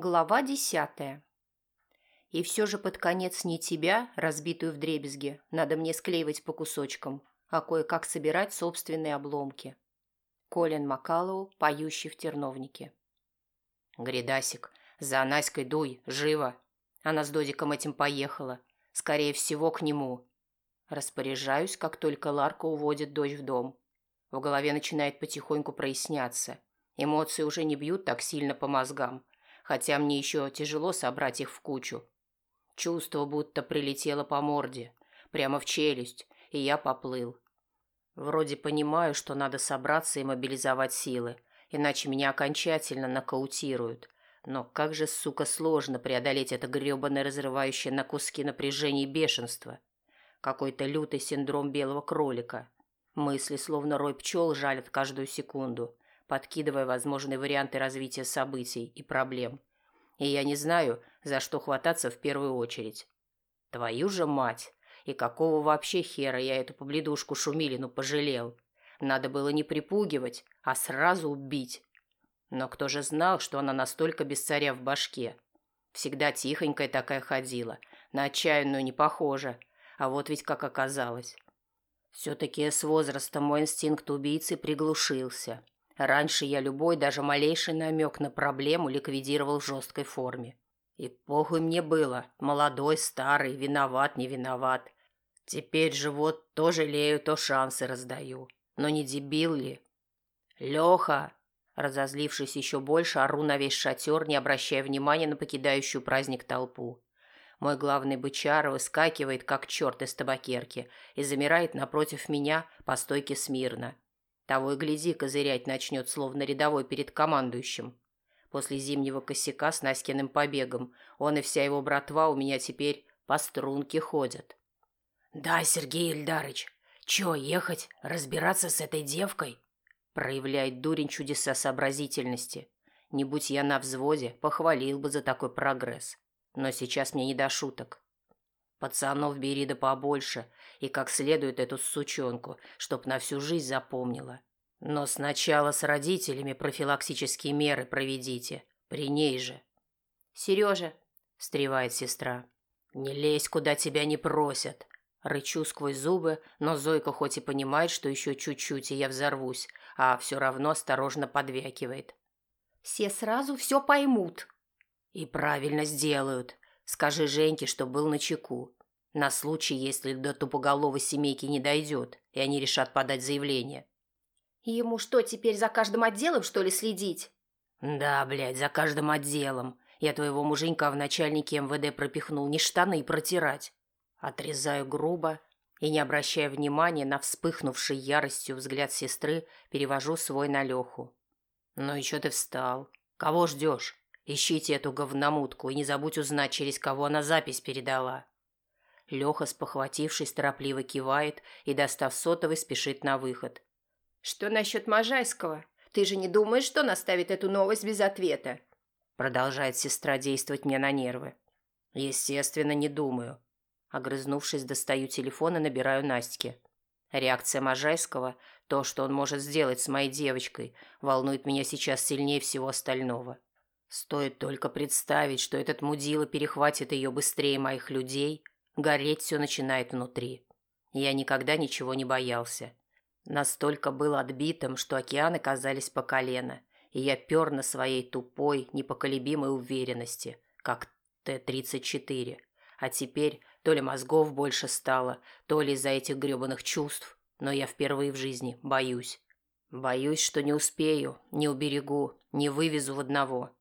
Глава десятая. И все же под конец не тебя, разбитую вдребезги, надо мне склеивать по кусочкам, а кое-как собирать собственные обломки. Колин Макалоу, поющий в терновнике. Гридасик, за Наськой дуй, живо. Она с Додиком этим поехала. Скорее всего, к нему. Распоряжаюсь, как только Ларка уводит дочь в дом. В голове начинает потихоньку проясняться. Эмоции уже не бьют так сильно по мозгам, хотя мне еще тяжело собрать их в кучу. Чувство будто прилетело по морде, прямо в челюсть, и я поплыл. Вроде понимаю, что надо собраться и мобилизовать силы, иначе меня окончательно нокаутируют. Но как же, сука, сложно преодолеть это грёбаное разрывающее на куски напряжение и бешенство. Какой-то лютый синдром белого кролика. Мысли, словно рой пчел, жалят каждую секунду, подкидывая возможные варианты развития событий и проблем. И я не знаю, за что хвататься в первую очередь. Твою же мать! И какого вообще хера я эту побледушку Шумилину пожалел? Надо было не припугивать, а сразу убить. Но кто же знал, что она настолько без царя в башке? Всегда тихонькая такая ходила, на отчаянную не похожа. А вот ведь как оказалось. Все-таки с возрастом мой инстинкт убийцы приглушился. Раньше я любой, даже малейший намек на проблему ликвидировал в жесткой форме. И похуй мне было, молодой, старый, виноват, не виноват. Теперь же вот то жалею, то шансы раздаю. Но не дебил ли? Леха, разозлившись еще больше, ору на весь шатер, не обращая внимания на покидающую праздник толпу. Мой главный бычар выскакивает, как черт из табакерки, и замирает напротив меня по стойке смирно. Того и гляди, козырять начнет, словно рядовой перед командующим. После зимнего косяка с Наськиным побегом он и вся его братва у меня теперь по струнке ходят. «Да, Сергей Ильдарыч, чё, ехать, разбираться с этой девкой?» Проявляет дурень чудеса сообразительности. Не будь я на взводе, похвалил бы за такой прогресс. Но сейчас мне не до шуток. Пацанов бери да побольше, и как следует эту сучонку, чтоб на всю жизнь запомнила. Но сначала с родителями профилактические меры проведите, при ней же. Сережа, встревает сестра, не лезь, куда тебя не просят. Рычу сквозь зубы, но Зойка хоть и понимает, что еще чуть-чуть, и я взорвусь, а все равно осторожно подвякивает. Все сразу все поймут. И правильно сделают. Скажи Женьке, что был на чеку. На случай, если до тупоголовой семейки не дойдет, и они решат подать заявление. Ему что, теперь за каждым отделом, что ли, следить? Да, блядь, за каждым отделом. Я твоего муженька в начальнике МВД пропихнул не штаны протирать. Отрезаю грубо и, не обращая внимания на вспыхнувший яростью взгляд сестры, перевожу свой на Леху. «Ну и чё ты встал? Кого ждешь? Ищите эту говномутку и не забудь узнать, через кого она запись передала. Леха, спохватившись, торопливо кивает и, достав сотовый, спешит на выход. «Что насчет Можайского? Ты же не думаешь, что он оставит эту новость без ответа?» Продолжает сестра действовать мне на нервы. «Естественно, не думаю». Огрызнувшись, достаю телефон и набираю Настике. Реакция Можайского, то, что он может сделать с моей девочкой, волнует меня сейчас сильнее всего остального. Стоит только представить, что этот мудила перехватит ее быстрее моих людей, гореть все начинает внутри. Я никогда ничего не боялся. Настолько был отбитым, что океаны казались по колено, и я пер на своей тупой, непоколебимой уверенности, как Т-34. А теперь то ли мозгов больше стало, то ли из-за этих гребаных чувств, но я впервые в жизни боюсь. Боюсь, что не успею, не уберегу, не вывезу в одного.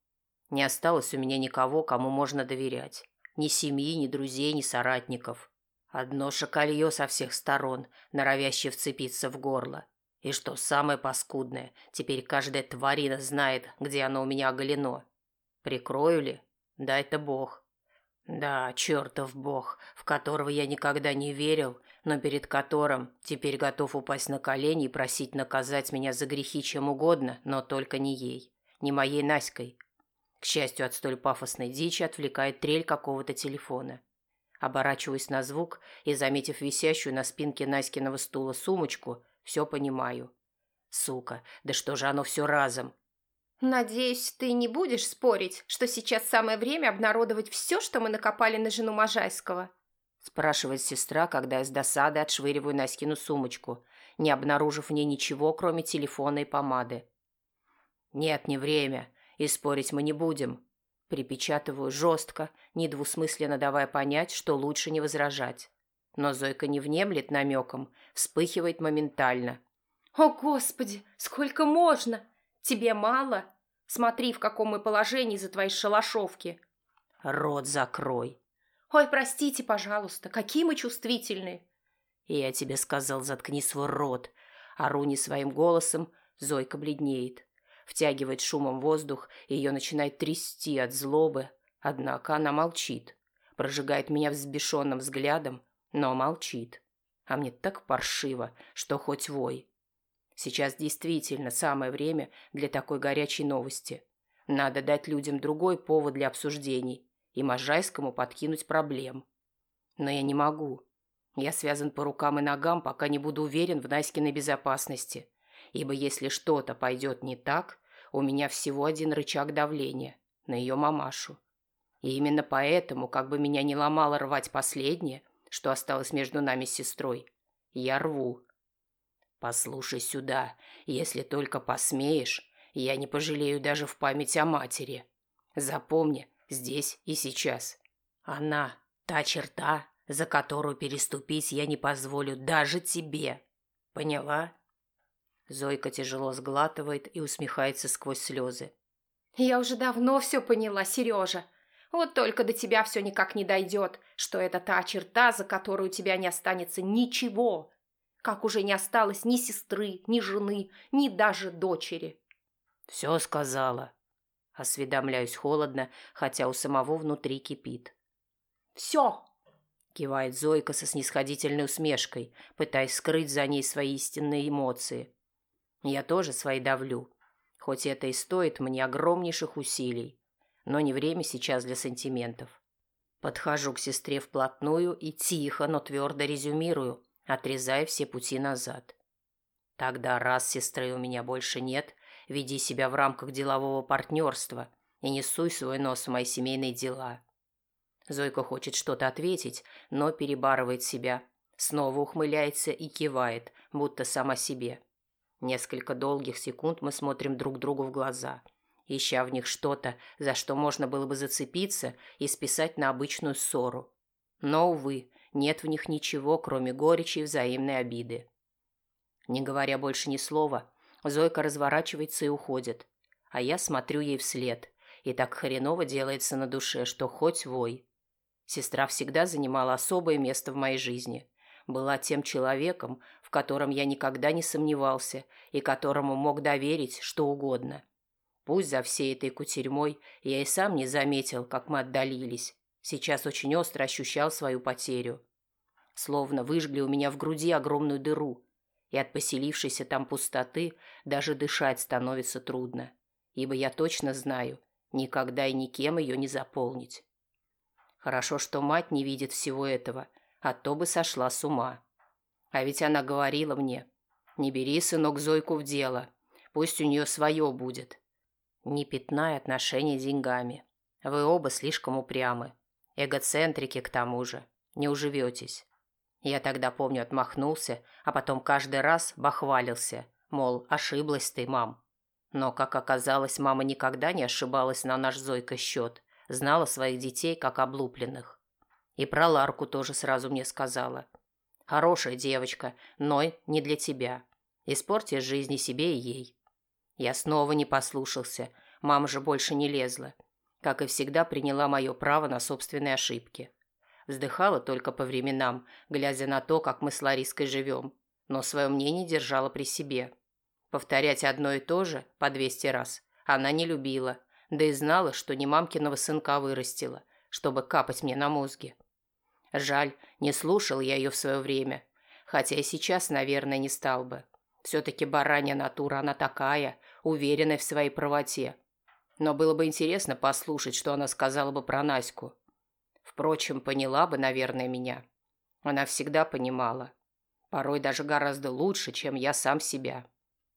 Не осталось у меня никого, кому можно доверять. Ни семьи, ни друзей, ни соратников. Одно шоколье со всех сторон, норовящее вцепиться в горло. И что самое паскудное, теперь каждая тварина знает, где оно у меня оголено. Прикрою ли? Да это бог. Да, чертов бог, в которого я никогда не верил, но перед которым теперь готов упасть на колени и просить наказать меня за грехи чем угодно, но только не ей, не моей Наськой, к счастью, от столь пафосной дичи отвлекает трель какого-то телефона. Оборачиваюсь на звук и, заметив висящую на спинке Наськиного стула сумочку, все понимаю. Сука, да что же оно все разом? Надеюсь, ты не будешь спорить, что сейчас самое время обнародовать все, что мы накопали на жену Можайского? Спрашивает сестра, когда я с досады отшвыриваю Наськину сумочку, не обнаружив в ней ничего, кроме телефона и помады. Нет, не время, и спорить мы не будем. Припечатываю жестко, недвусмысленно давая понять, что лучше не возражать. Но Зойка не внемлет намеком, вспыхивает моментально. «О, Господи, сколько можно? Тебе мало? Смотри, в каком мы положении за твои шалашовки». «Рот закрой». «Ой, простите, пожалуйста, какие мы чувствительные». «Я тебе сказал, заткни свой рот». Ору не своим голосом, Зойка бледнеет. Втягивает шумом воздух, и ее начинает трясти от злобы. Однако она молчит. Прожигает меня взбешенным взглядом, но молчит. А мне так паршиво, что хоть вой. Сейчас действительно самое время для такой горячей новости. Надо дать людям другой повод для обсуждений и Можайскому подкинуть проблем. Но я не могу. Я связан по рукам и ногам, пока не буду уверен в Наськиной безопасности. Ибо если что-то пойдет не так, у меня всего один рычаг давления на ее мамашу. И именно поэтому, как бы меня не ломало рвать последнее, что осталось между нами с сестрой, я рву. Послушай сюда, если только посмеешь, я не пожалею даже в память о матери. Запомни, здесь и сейчас. Она – та черта, за которую переступить я не позволю даже тебе. Поняла? Зойка тяжело сглатывает и усмехается сквозь слезы. «Я уже давно все поняла, Сережа. Вот только до тебя все никак не дойдет, что это та черта, за которую у тебя не останется ничего. Как уже не осталось ни сестры, ни жены, ни даже дочери». «Все сказала». Осведомляюсь холодно, хотя у самого внутри кипит. «Все!» кивает Зойка со снисходительной усмешкой, пытаясь скрыть за ней свои истинные эмоции. Я тоже свои давлю, хоть это и стоит мне огромнейших усилий, но не время сейчас для сантиментов. Подхожу к сестре вплотную и тихо, но твердо резюмирую, отрезая все пути назад. Тогда, раз сестры у меня больше нет, веди себя в рамках делового партнерства и не суй свой нос в мои семейные дела. Зойка хочет что-то ответить, но перебарывает себя, снова ухмыляется и кивает, будто сама себе. Несколько долгих секунд мы смотрим друг другу в глаза, ища в них что-то, за что можно было бы зацепиться и списать на обычную ссору. Но, увы, нет в них ничего, кроме горечи и взаимной обиды. Не говоря больше ни слова, Зойка разворачивается и уходит, а я смотрю ей вслед, и так хреново делается на душе, что хоть вой. Сестра всегда занимала особое место в моей жизни, была тем человеком, в котором я никогда не сомневался и которому мог доверить что угодно. Пусть за всей этой кутерьмой я и сам не заметил, как мы отдалились. Сейчас очень остро ощущал свою потерю. Словно выжгли у меня в груди огромную дыру, и от поселившейся там пустоты даже дышать становится трудно, ибо я точно знаю, никогда и никем ее не заполнить. Хорошо, что мать не видит всего этого, а то бы сошла с ума. А ведь она говорила мне, не бери, сынок, Зойку в дело, пусть у нее свое будет. Не пятнай отношения деньгами. Вы оба слишком упрямы. Эгоцентрики к тому же. Не уживетесь. Я тогда, помню, отмахнулся, а потом каждый раз бахвалился, мол, ошиблась ты, мам. Но, как оказалось, мама никогда не ошибалась на наш Зойка счет, знала своих детей как облупленных. И про Ларку тоже сразу мне сказала. Хорошая девочка, но не для тебя. Испортишь жизнь и себе, и ей. Я снова не послушался. Мама же больше не лезла. Как и всегда, приняла мое право на собственные ошибки. Вздыхала только по временам, глядя на то, как мы с Лариской живем, но свое мнение держала при себе. Повторять одно и то же по двести раз она не любила, да и знала, что не мамкиного сынка вырастила, чтобы капать мне на мозги. Жаль, не слушал я ее в свое время. Хотя и сейчас, наверное, не стал бы. Все-таки баранья натура она такая, уверенная в своей правоте. Но было бы интересно послушать, что она сказала бы про Наську. Впрочем, поняла бы, наверное, меня. Она всегда понимала. Порой даже гораздо лучше, чем я сам себя.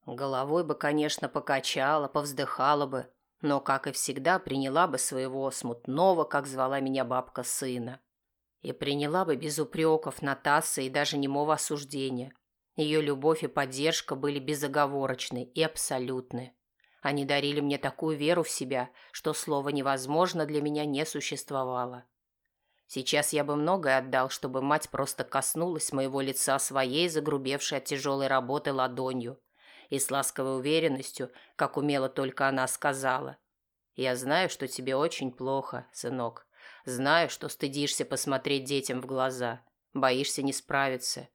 Головой бы, конечно, покачала, повздыхала бы, но, как и всегда, приняла бы своего смутного, как звала меня бабка, сына. И приняла бы без упреков, Натаса и даже немого осуждения. Ее любовь и поддержка были безоговорочны и абсолютны. Они дарили мне такую веру в себя, что слово «невозможно» для меня не существовало. Сейчас я бы многое отдал, чтобы мать просто коснулась моего лица своей, загрубевшей от тяжелой работы ладонью, и с ласковой уверенностью, как умела только она сказала. «Я знаю, что тебе очень плохо, сынок. Знаю, что стыдишься посмотреть детям в глаза, боишься не справиться.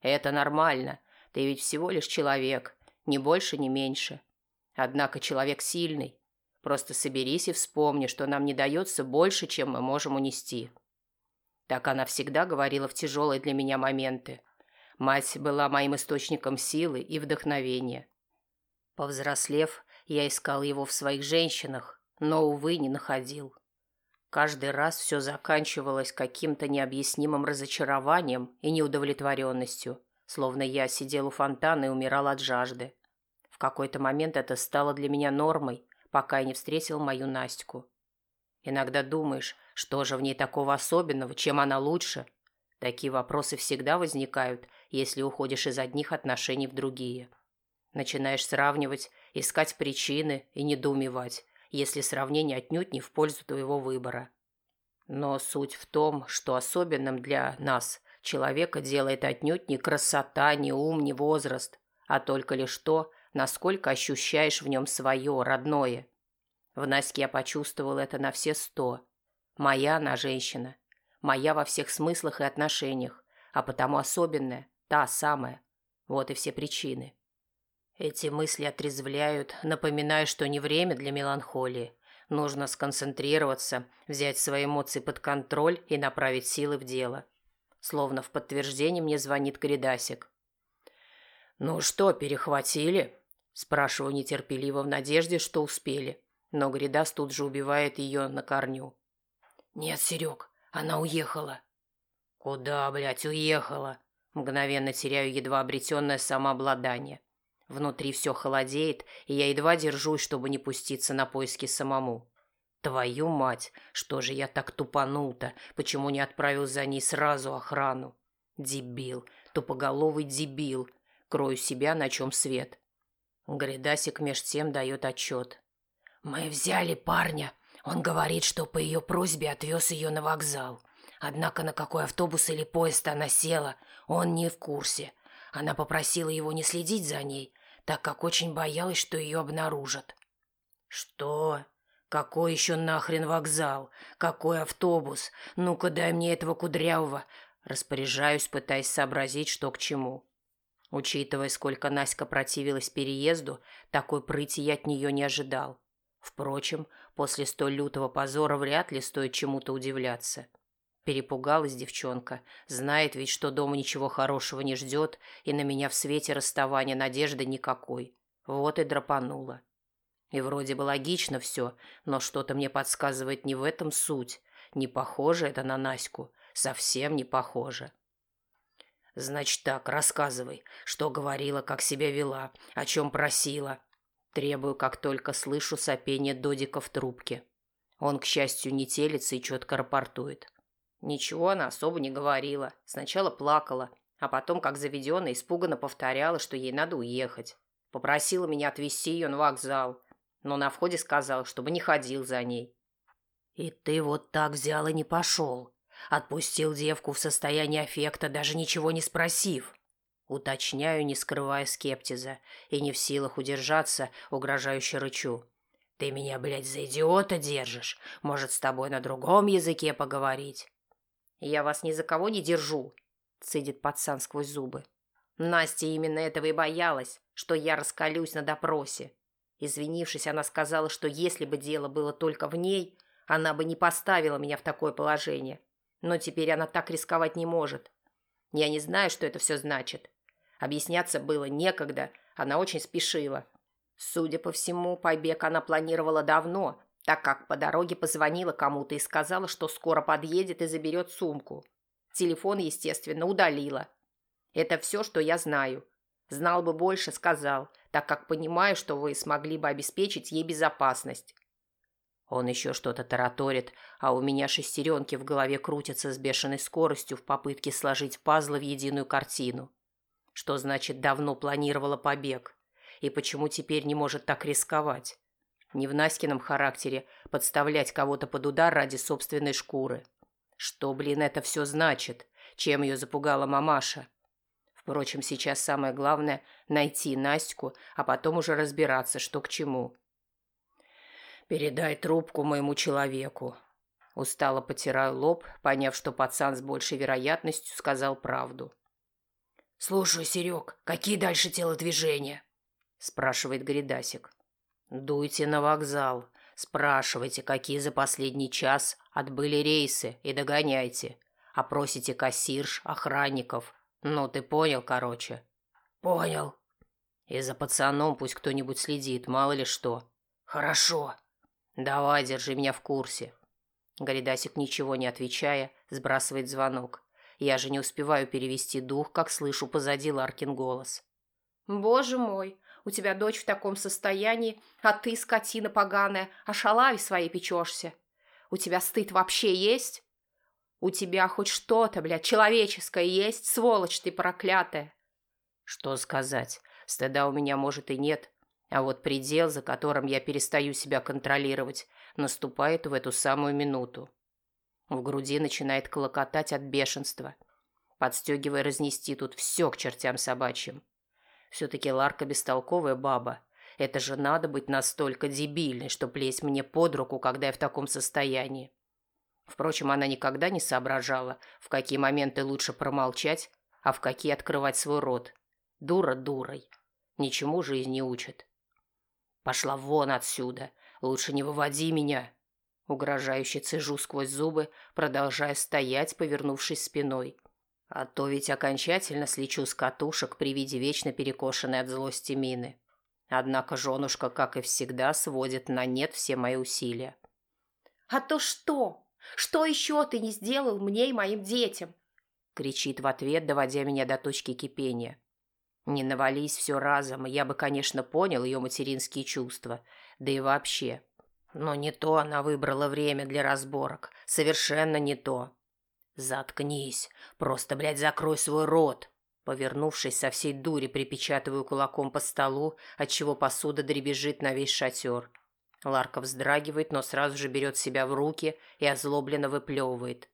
Это нормально, ты ведь всего лишь человек, ни больше, ни меньше. Однако человек сильный. Просто соберись и вспомни, что нам не дается больше, чем мы можем унести. Так она всегда говорила в тяжелые для меня моменты. Мать была моим источником силы и вдохновения. Повзрослев, я искал его в своих женщинах, но, увы, не находил. Каждый раз все заканчивалось каким-то необъяснимым разочарованием и неудовлетворенностью, словно я сидел у фонтана и умирал от жажды какой-то момент это стало для меня нормой, пока я не встретил мою Настю. Иногда думаешь, что же в ней такого особенного, чем она лучше? Такие вопросы всегда возникают, если уходишь из одних отношений в другие. Начинаешь сравнивать, искать причины и недоумевать, если сравнение отнюдь не в пользу твоего выбора. Но суть в том, что особенным для нас человека делает отнюдь не красота, не ум, не возраст, а только лишь то, насколько ощущаешь в нем свое, родное. В Наське я почувствовал это на все сто. Моя она женщина. Моя во всех смыслах и отношениях, а потому особенная, та самая. Вот и все причины. Эти мысли отрезвляют, напоминая, что не время для меланхолии. Нужно сконцентрироваться, взять свои эмоции под контроль и направить силы в дело. Словно в подтверждение мне звонит Гридасик. «Ну что, перехватили?» Спрашиваю нетерпеливо в надежде, что успели. Но Гридас тут же убивает ее на корню. «Нет, Серег, она уехала». «Куда, блядь, уехала?» Мгновенно теряю едва обретенное самообладание. Внутри все холодеет, и я едва держусь, чтобы не пуститься на поиски самому. Твою мать, что же я так тупанул-то? Почему не отправил за ней сразу охрану? Дебил, тупоголовый дебил. Крою себя, на чем свет. Гридасик меж тем дает отчет. «Мы взяли парня. Он говорит, что по ее просьбе отвез ее на вокзал. Однако на какой автобус или поезд она села, он не в курсе. Она попросила его не следить за ней, так как очень боялась, что ее обнаружат». «Что? Какой еще нахрен вокзал? Какой автобус? Ну-ка дай мне этого кудрявого!» Распоряжаюсь, пытаясь сообразить, что к чему. Учитывая, сколько Наська противилась переезду, такой прыти я от нее не ожидал. Впрочем, после столь лютого позора вряд ли стоит чему-то удивляться. Перепугалась девчонка, знает ведь, что дома ничего хорошего не ждет, и на меня в свете расставания надежды никакой. Вот и драпанула. И вроде бы логично все, но что-то мне подсказывает не в этом суть. Не похоже это на Наську, совсем не похоже. «Значит так, рассказывай, что говорила, как себя вела, о чем просила». Требую, как только слышу сопение Додика в трубке. Он, к счастью, не телится и четко рапортует. Ничего она особо не говорила. Сначала плакала, а потом, как заведенная, испуганно повторяла, что ей надо уехать. Попросила меня отвезти ее на вокзал, но на входе сказал, чтобы не ходил за ней. «И ты вот так взял и не пошел?» Отпустил девку в состоянии аффекта, даже ничего не спросив. Уточняю, не скрывая скептиза, и не в силах удержаться, угрожающе рычу. «Ты меня, блядь, за идиота держишь? Может, с тобой на другом языке поговорить?» «Я вас ни за кого не держу», — цедит пацан сквозь зубы. Настя именно этого и боялась, что я раскалюсь на допросе. Извинившись, она сказала, что если бы дело было только в ней, она бы не поставила меня в такое положение. Но теперь она так рисковать не может. Я не знаю, что это все значит. Объясняться было некогда, она очень спешила. Судя по всему, побег она планировала давно, так как по дороге позвонила кому-то и сказала, что скоро подъедет и заберет сумку. Телефон, естественно, удалила. Это все, что я знаю. Знал бы больше, сказал. так как понимаю, что вы смогли бы обеспечить ей безопасность. Он еще что-то тараторит, а у меня шестеренки в голове крутятся с бешеной скоростью в попытке сложить пазлы в единую картину. Что значит давно планировала побег? И почему теперь не может так рисковать? Не в Наськином характере подставлять кого-то под удар ради собственной шкуры. Что, блин, это все значит? Чем ее запугала мамаша? Впрочем, сейчас самое главное – найти Настю, а потом уже разбираться, что к чему. «Передай трубку моему человеку». Устало потираю лоб, поняв, что пацан с большей вероятностью сказал правду. «Слушай, Серег, какие дальше телодвижения?» спрашивает Гридасик. «Дуйте на вокзал, спрашивайте, какие за последний час отбыли рейсы, и догоняйте. Опросите кассирш, охранников. Ну, ты понял, короче?» «Понял». «И за пацаном пусть кто-нибудь следит, мало ли что». «Хорошо». «Давай, держи меня в курсе». Горидасик, ничего не отвечая, сбрасывает звонок. Я же не успеваю перевести дух, как слышу позади Ларкин голос. «Боже мой, у тебя дочь в таком состоянии, а ты, скотина поганая, о шалаве своей печешься. У тебя стыд вообще есть? У тебя хоть что-то, блядь, человеческое есть, сволочь ты проклятая?» Что сказать? Стыда у меня, может, и нет, а вот предел, за которым я перестаю себя контролировать, наступает в эту самую минуту. В груди начинает колокотать от бешенства, подстегивая разнести тут все к чертям собачьим. Все-таки Ларка бестолковая баба. Это же надо быть настолько дебильной, чтоб лезть мне под руку, когда я в таком состоянии. Впрочем, она никогда не соображала, в какие моменты лучше промолчать, а в какие открывать свой рот. Дура дурой. Ничему жизнь не учит. «Пошла вон отсюда! Лучше не выводи меня!» Угрожающе цежу сквозь зубы, продолжая стоять, повернувшись спиной. А то ведь окончательно слечу с катушек при виде вечно перекошенной от злости мины. Однако женушка, как и всегда, сводит на нет все мои усилия. «А то что? Что еще ты не сделал мне и моим детям?» кричит в ответ, доводя меня до точки кипения. Не навались все разом, я бы, конечно, понял ее материнские чувства, да и вообще. Но не то она выбрала время для разборок, совершенно не то. «Заткнись, просто, блядь, закрой свой рот!» Повернувшись со всей дури, припечатываю кулаком по столу, отчего посуда дребезжит на весь шатер. Ларка вздрагивает, но сразу же берет себя в руки и озлобленно выплевывает.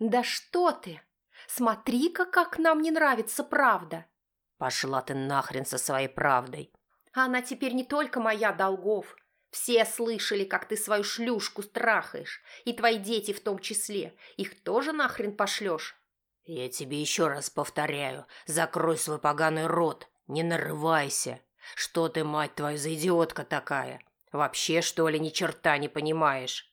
«Да что ты! Смотри-ка, как нам не нравится правда!» Пошла ты нахрен со своей правдой. Она теперь не только моя, Долгов. Все слышали, как ты свою шлюшку страхаешь. И твои дети в том числе. Их тоже нахрен пошлешь? Я тебе еще раз повторяю. Закрой свой поганый рот. Не нарывайся. Что ты, мать твою, за идиотка такая? Вообще, что ли, ни черта не понимаешь?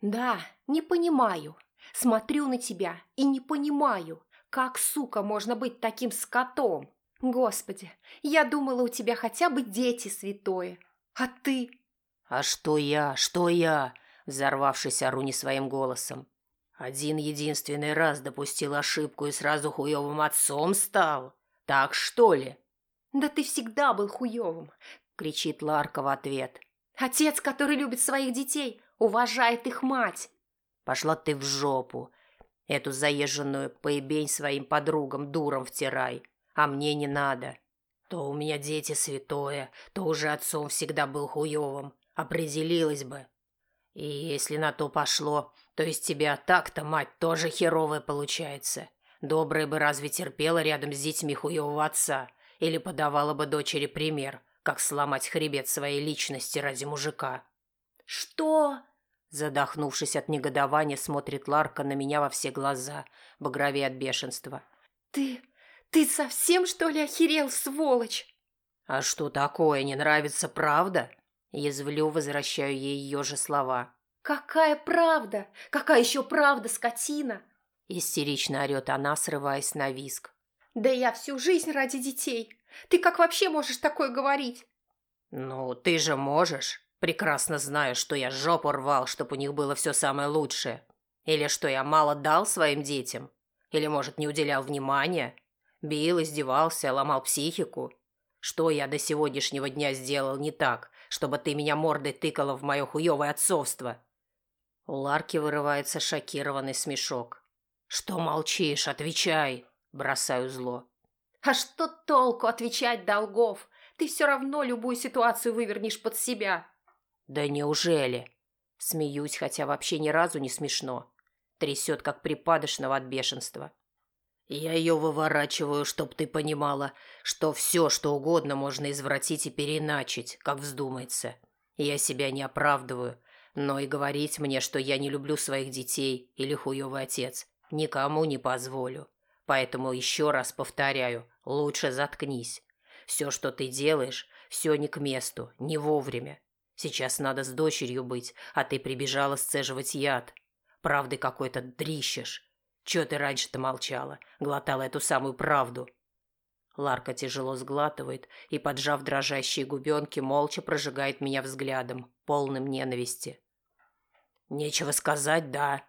Да, не понимаю. Смотрю на тебя и не понимаю, как, сука, можно быть таким скотом. Господи, я думала, у тебя хотя бы дети святое. А ты? А что я, что я? Взорвавшись, ору не своим голосом. Один единственный раз допустил ошибку и сразу хуевым отцом стал. Так что ли? Да ты всегда был хуевым, кричит Ларка в ответ. Отец, который любит своих детей, уважает их мать. Пошла ты в жопу. Эту заезженную поебень своим подругам дуром втирай а мне не надо. То у меня дети святое, то уже отцом всегда был хуевым. Определилась бы. И если на то пошло, то из тебя так-то, мать, тоже херовая получается. Добрая бы разве терпела рядом с детьми хуевого отца или подавала бы дочери пример, как сломать хребет своей личности ради мужика. «Что?» Задохнувшись от негодования, смотрит Ларка на меня во все глаза, багровее от бешенства. «Ты... «Ты совсем, что ли, охерел, сволочь?» «А что такое, не нравится правда?» Язвлю, возвращаю ей ее же слова. «Какая правда? Какая еще правда, скотина?» Истерично орет она, срываясь на виск. «Да я всю жизнь ради детей. Ты как вообще можешь такое говорить?» «Ну, ты же можешь. Прекрасно знаю, что я жопу рвал, чтобы у них было все самое лучшее. Или что я мало дал своим детям. Или, может, не уделял внимания. Бил, издевался, ломал психику. Что я до сегодняшнего дня сделал не так, чтобы ты меня мордой тыкала в мое хуевое отцовство?» У Ларки вырывается шокированный смешок. «Что молчишь? Отвечай!» Бросаю зло. «А что толку отвечать, Долгов? Ты все равно любую ситуацию вывернешь под себя». «Да неужели?» Смеюсь, хотя вообще ни разу не смешно. Трясет, как припадочного от бешенства. Я ее выворачиваю, чтоб ты понимала, что все, что угодно можно извратить и переначить, как вздумается. Я себя не оправдываю, но и говорить мне, что я не люблю своих детей или хуёвый отец, никому не позволю. Поэтому еще раз повторяю, лучше заткнись. Все, что ты делаешь, все не к месту, не вовремя. Сейчас надо с дочерью быть, а ты прибежала сцеживать яд. Правды какой-то дрищешь. Чего ты раньше-то молчала, глотала эту самую правду?» Ларка тяжело сглатывает и, поджав дрожащие губенки, молча прожигает меня взглядом, полным ненависти. «Нечего сказать, да?»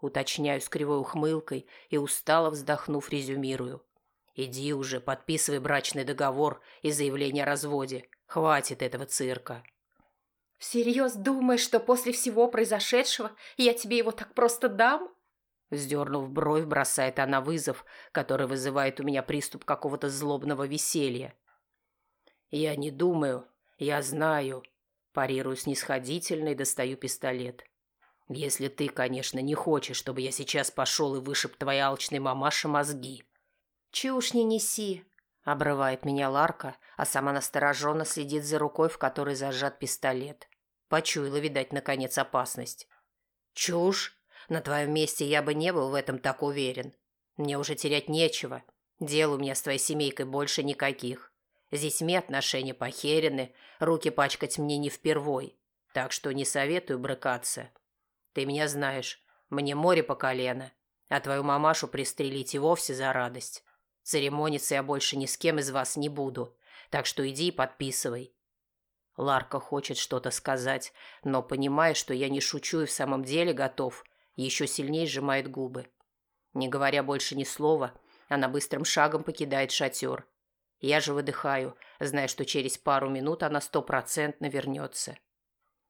Уточняю с кривой ухмылкой и, устало вздохнув, резюмирую. «Иди уже, подписывай брачный договор и заявление о разводе. Хватит этого цирка». «Всерьез думаешь, что после всего произошедшего я тебе его так просто дам?» Вздернув бровь, бросает она вызов, который вызывает у меня приступ какого-то злобного веселья. «Я не думаю, я знаю», – парирую снисходительно и достаю пистолет. «Если ты, конечно, не хочешь, чтобы я сейчас пошел и вышиб твоей алчной мамаше мозги». «Чушь не неси», – обрывает меня Ларка, а сама настороженно следит за рукой, в которой зажат пистолет. Почуяла, видать, наконец опасность. «Чушь?» На твоем месте я бы не был в этом так уверен. Мне уже терять нечего. Дел у меня с твоей семейкой больше никаких. С детьми отношения похерены, руки пачкать мне не впервой. Так что не советую брыкаться. Ты меня знаешь, мне море по колено, а твою мамашу пристрелить и вовсе за радость. Церемониться я больше ни с кем из вас не буду, так что иди и подписывай. Ларка хочет что-то сказать, но, понимая, что я не шучу и в самом деле готов, еще сильнее сжимает губы. Не говоря больше ни слова, она быстрым шагом покидает шатер. Я же выдыхаю, зная, что через пару минут она стопроцентно вернется.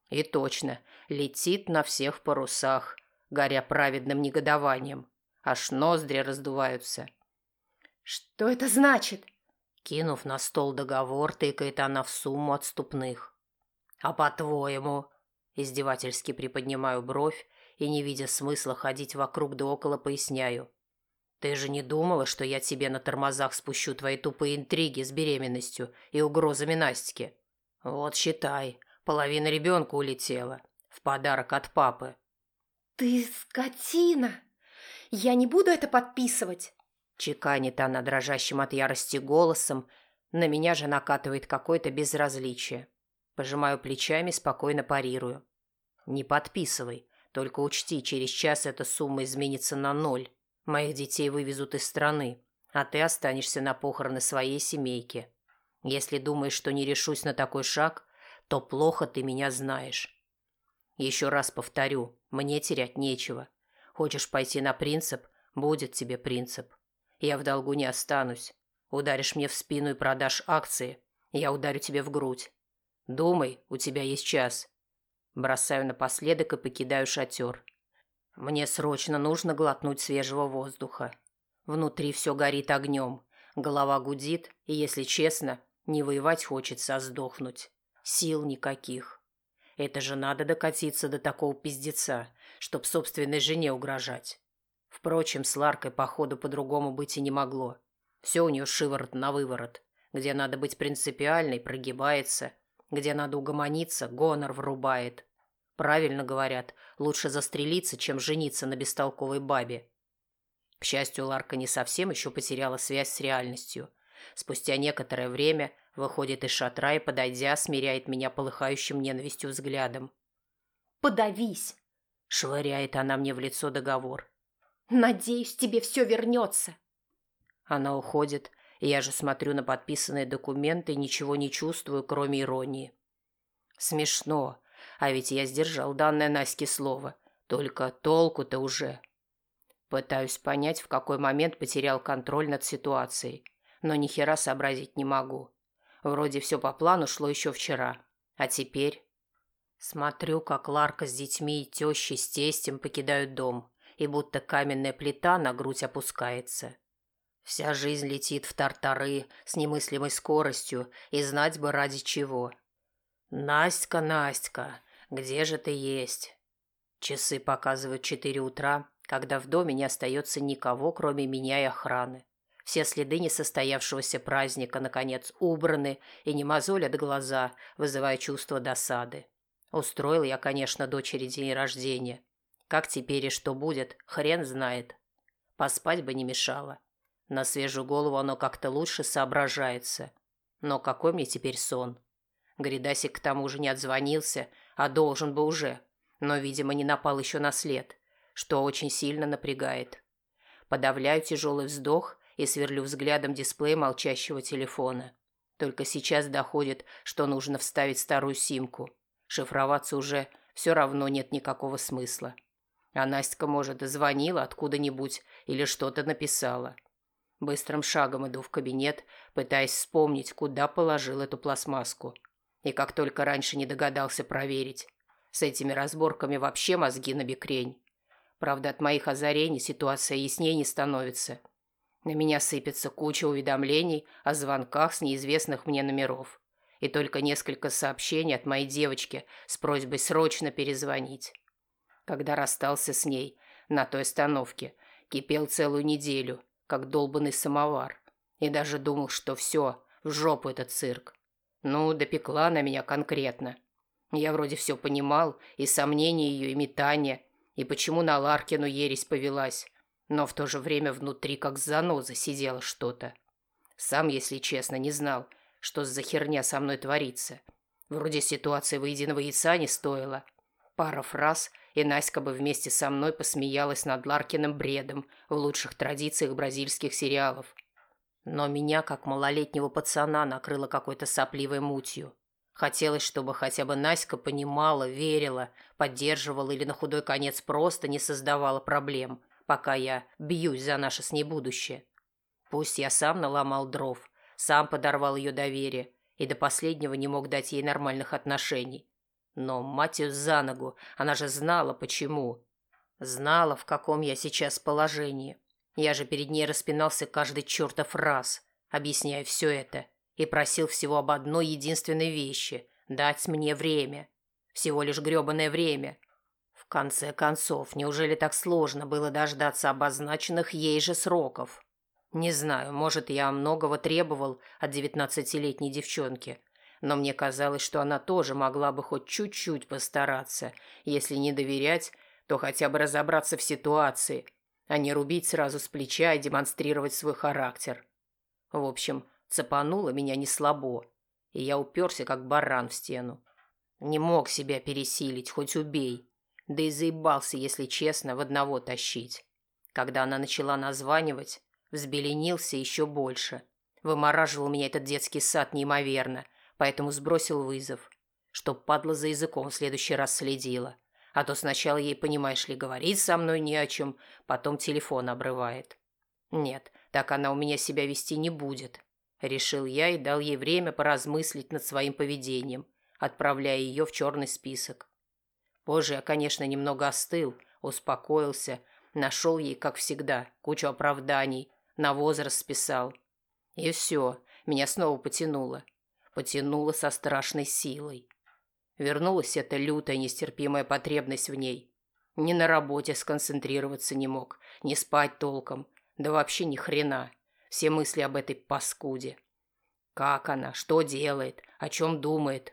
И точно, летит на всех парусах, горя праведным негодованием. Аж ноздри раздуваются. «Что это значит?» Кинув на стол договор, тыкает она в сумму отступных. «А по-твоему?» Издевательски приподнимаю бровь и, не видя смысла ходить вокруг да около, поясняю. «Ты же не думала, что я тебе на тормозах спущу твои тупые интриги с беременностью и угрозами Настики? Вот считай, половина ребенка улетела. В подарок от папы». «Ты скотина! Я не буду это подписывать!» Чеканит она дрожащим от ярости голосом, на меня же накатывает какое-то безразличие. Пожимаю плечами, спокойно парирую. «Не подписывай. Только учти, через час эта сумма изменится на ноль. Моих детей вывезут из страны, а ты останешься на похороны своей семейки. Если думаешь, что не решусь на такой шаг, то плохо ты меня знаешь. Еще раз повторю, мне терять нечего. Хочешь пойти на принцип, будет тебе принцип. Я в долгу не останусь. Ударишь мне в спину и продашь акции, я ударю тебе в грудь. Думай, у тебя есть час. Бросаю напоследок и покидаю шатер. Мне срочно нужно глотнуть свежего воздуха. Внутри все горит огнем, голова гудит, и, если честно, не воевать хочется, а сдохнуть. Сил никаких. Это же надо докатиться до такого пиздеца, чтоб собственной жене угрожать. Впрочем, с Ларкой, походу, по-другому быть и не могло. Все у нее шиворот на выворот. Где надо быть принципиальной, прогибается – где надо угомониться, гонор врубает. Правильно говорят, лучше застрелиться, чем жениться на бестолковой бабе. К счастью, Ларка не совсем еще потеряла связь с реальностью. Спустя некоторое время выходит из шатра и, подойдя, смиряет меня полыхающим ненавистью взглядом. «Подавись!» – швыряет она мне в лицо договор. «Надеюсь, тебе все вернется!» Она уходит, я же смотрю на подписанные документы и ничего не чувствую, кроме иронии. Смешно, а ведь я сдержал данное Наське слово. Только толку-то уже. Пытаюсь понять, в какой момент потерял контроль над ситуацией, но ни хера сообразить не могу. Вроде все по плану шло еще вчера. А теперь... Смотрю, как Ларка с детьми и тещей с тестем покидают дом, и будто каменная плита на грудь опускается. Вся жизнь летит в тартары с немыслимой скоростью, и знать бы ради чего. «Настя, Настя, где же ты есть?» Часы показывают четыре утра, когда в доме не остается никого, кроме меня и охраны. Все следы несостоявшегося праздника, наконец, убраны и не мозолят глаза, вызывая чувство досады. Устроил я, конечно, дочери день рождения. Как теперь и что будет, хрен знает. Поспать бы не мешало. На свежую голову оно как-то лучше соображается. Но какой мне теперь сон? Гридасик к тому же не отзвонился, а должен бы уже. Но, видимо, не напал еще на след, что очень сильно напрягает. Подавляю тяжелый вздох и сверлю взглядом дисплей молчащего телефона. Только сейчас доходит, что нужно вставить старую симку. Шифроваться уже все равно нет никакого смысла. А Настя, может, звонила откуда-нибудь или что-то написала. Быстрым шагом иду в кабинет, пытаясь вспомнить, куда положил эту пластмасску. И как только раньше не догадался проверить. С этими разборками вообще мозги на бекрень. Правда, от моих озарений ситуация яснее не становится. На меня сыпется куча уведомлений о звонках с неизвестных мне номеров. И только несколько сообщений от моей девочки с просьбой срочно перезвонить. Когда расстался с ней на той остановке, кипел целую неделю, как долбанный самовар. И даже думал, что все, в жопу этот цирк. Ну, допекла на меня конкретно. Я вроде все понимал, и сомнения ее, и метания, и почему на Ларкину ересь повелась но в то же время внутри как заноза сидело что-то. Сам, если честно, не знал, что за херня со мной творится. Вроде ситуация выеденного яйца не стоила. Пара фраз, и Наська бы вместе со мной посмеялась над Ларкиным бредом в лучших традициях бразильских сериалов. Но меня, как малолетнего пацана, накрыло какой-то сопливой мутью. Хотелось, чтобы хотя бы Наська понимала, верила, поддерживала или на худой конец просто не создавала проблем – пока я бьюсь за наше с ней будущее. Пусть я сам наломал дров, сам подорвал ее доверие и до последнего не мог дать ей нормальных отношений. Но, мать ее за ногу, она же знала, почему. Знала, в каком я сейчас положении. Я же перед ней распинался каждый чертов раз, объясняя все это, и просил всего об одной единственной вещи – дать мне время. Всего лишь гребаное время, в конце концов, неужели так сложно было дождаться обозначенных ей же сроков? Не знаю, может, я многого требовал от девятнадцатилетней девчонки, но мне казалось, что она тоже могла бы хоть чуть-чуть постараться, если не доверять, то хотя бы разобраться в ситуации, а не рубить сразу с плеча и демонстрировать свой характер. В общем, цепануло меня не слабо, и я уперся, как баран в стену. Не мог себя пересилить, хоть убей. Да и заебался, если честно, в одного тащить. Когда она начала названивать, взбеленился еще больше. Вымораживал меня этот детский сад неимоверно, поэтому сбросил вызов. Чтоб падла за языком в следующий раз следила. А то сначала ей, понимаешь ли, говорит со мной ни о чем, потом телефон обрывает. Нет, так она у меня себя вести не будет. Решил я и дал ей время поразмыслить над своим поведением, отправляя ее в черный список. Позже я, конечно, немного остыл, успокоился, нашел ей, как всегда, кучу оправданий, на возраст списал. И все, меня снова потянуло. Потянуло со страшной силой. Вернулась эта лютая нестерпимая потребность в ней. Ни на работе сконцентрироваться не мог, не спать толком, да вообще ни хрена. Все мысли об этой паскуде. Как она, что делает, о чем думает.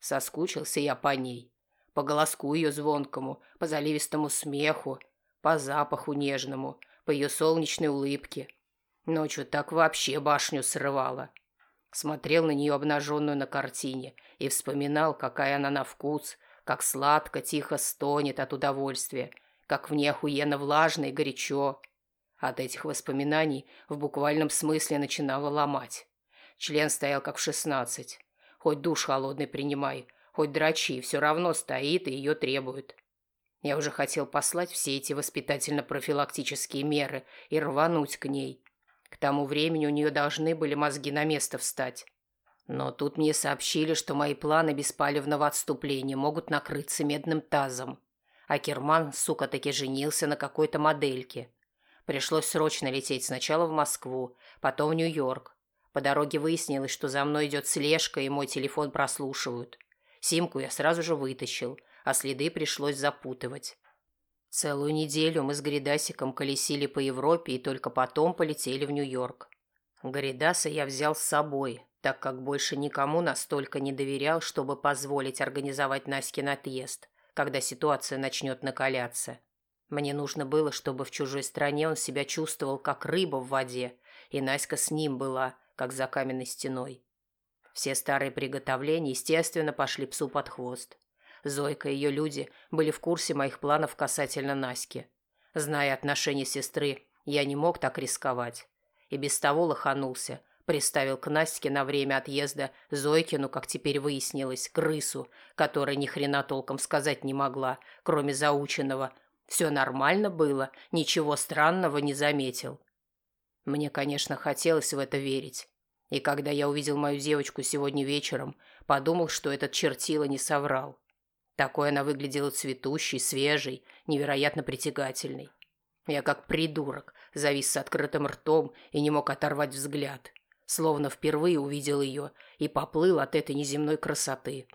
Соскучился я по ней по голоску ее звонкому, по заливистому смеху, по запаху нежному, по ее солнечной улыбке. Ночью так вообще башню срывала. Смотрел на нее обнаженную на картине и вспоминал, какая она на вкус, как сладко, тихо стонет от удовольствия, как в ней охуенно влажно и горячо. От этих воспоминаний в буквальном смысле начинало ломать. Член стоял как в шестнадцать. Хоть душ холодный принимай, Хоть драчи, все равно стоит и ее требует. Я уже хотел послать все эти воспитательно-профилактические меры и рвануть к ней. К тому времени у нее должны были мозги на место встать. Но тут мне сообщили, что мои планы беспалевного отступления могут накрыться медным тазом. А Керман, сука, таки женился на какой-то модельке. Пришлось срочно лететь сначала в Москву, потом в Нью-Йорк. По дороге выяснилось, что за мной идет слежка, и мой телефон прослушивают. Симку я сразу же вытащил, а следы пришлось запутывать. Целую неделю мы с Гридасиком колесили по Европе и только потом полетели в Нью-Йорк. Гридаса я взял с собой, так как больше никому настолько не доверял, чтобы позволить организовать Наськин отъезд, когда ситуация начнет накаляться. Мне нужно было, чтобы в чужой стране он себя чувствовал как рыба в воде, и Наська с ним была, как за каменной стеной. Все старые приготовления, естественно, пошли псу под хвост. Зойка и ее люди были в курсе моих планов касательно Наськи. Зная отношения сестры, я не мог так рисковать. И без того лоханулся. Приставил к Настике на время отъезда Зойкину, как теперь выяснилось, крысу, которая ни хрена толком сказать не могла, кроме заученного. Все нормально было, ничего странного не заметил. Мне, конечно, хотелось в это верить. И когда я увидел мою девочку сегодня вечером, подумал, что этот чертила не соврал. Такой она выглядела цветущей, свежей, невероятно притягательной. Я как придурок завис с открытым ртом и не мог оторвать взгляд, словно впервые увидел ее и поплыл от этой неземной красоты.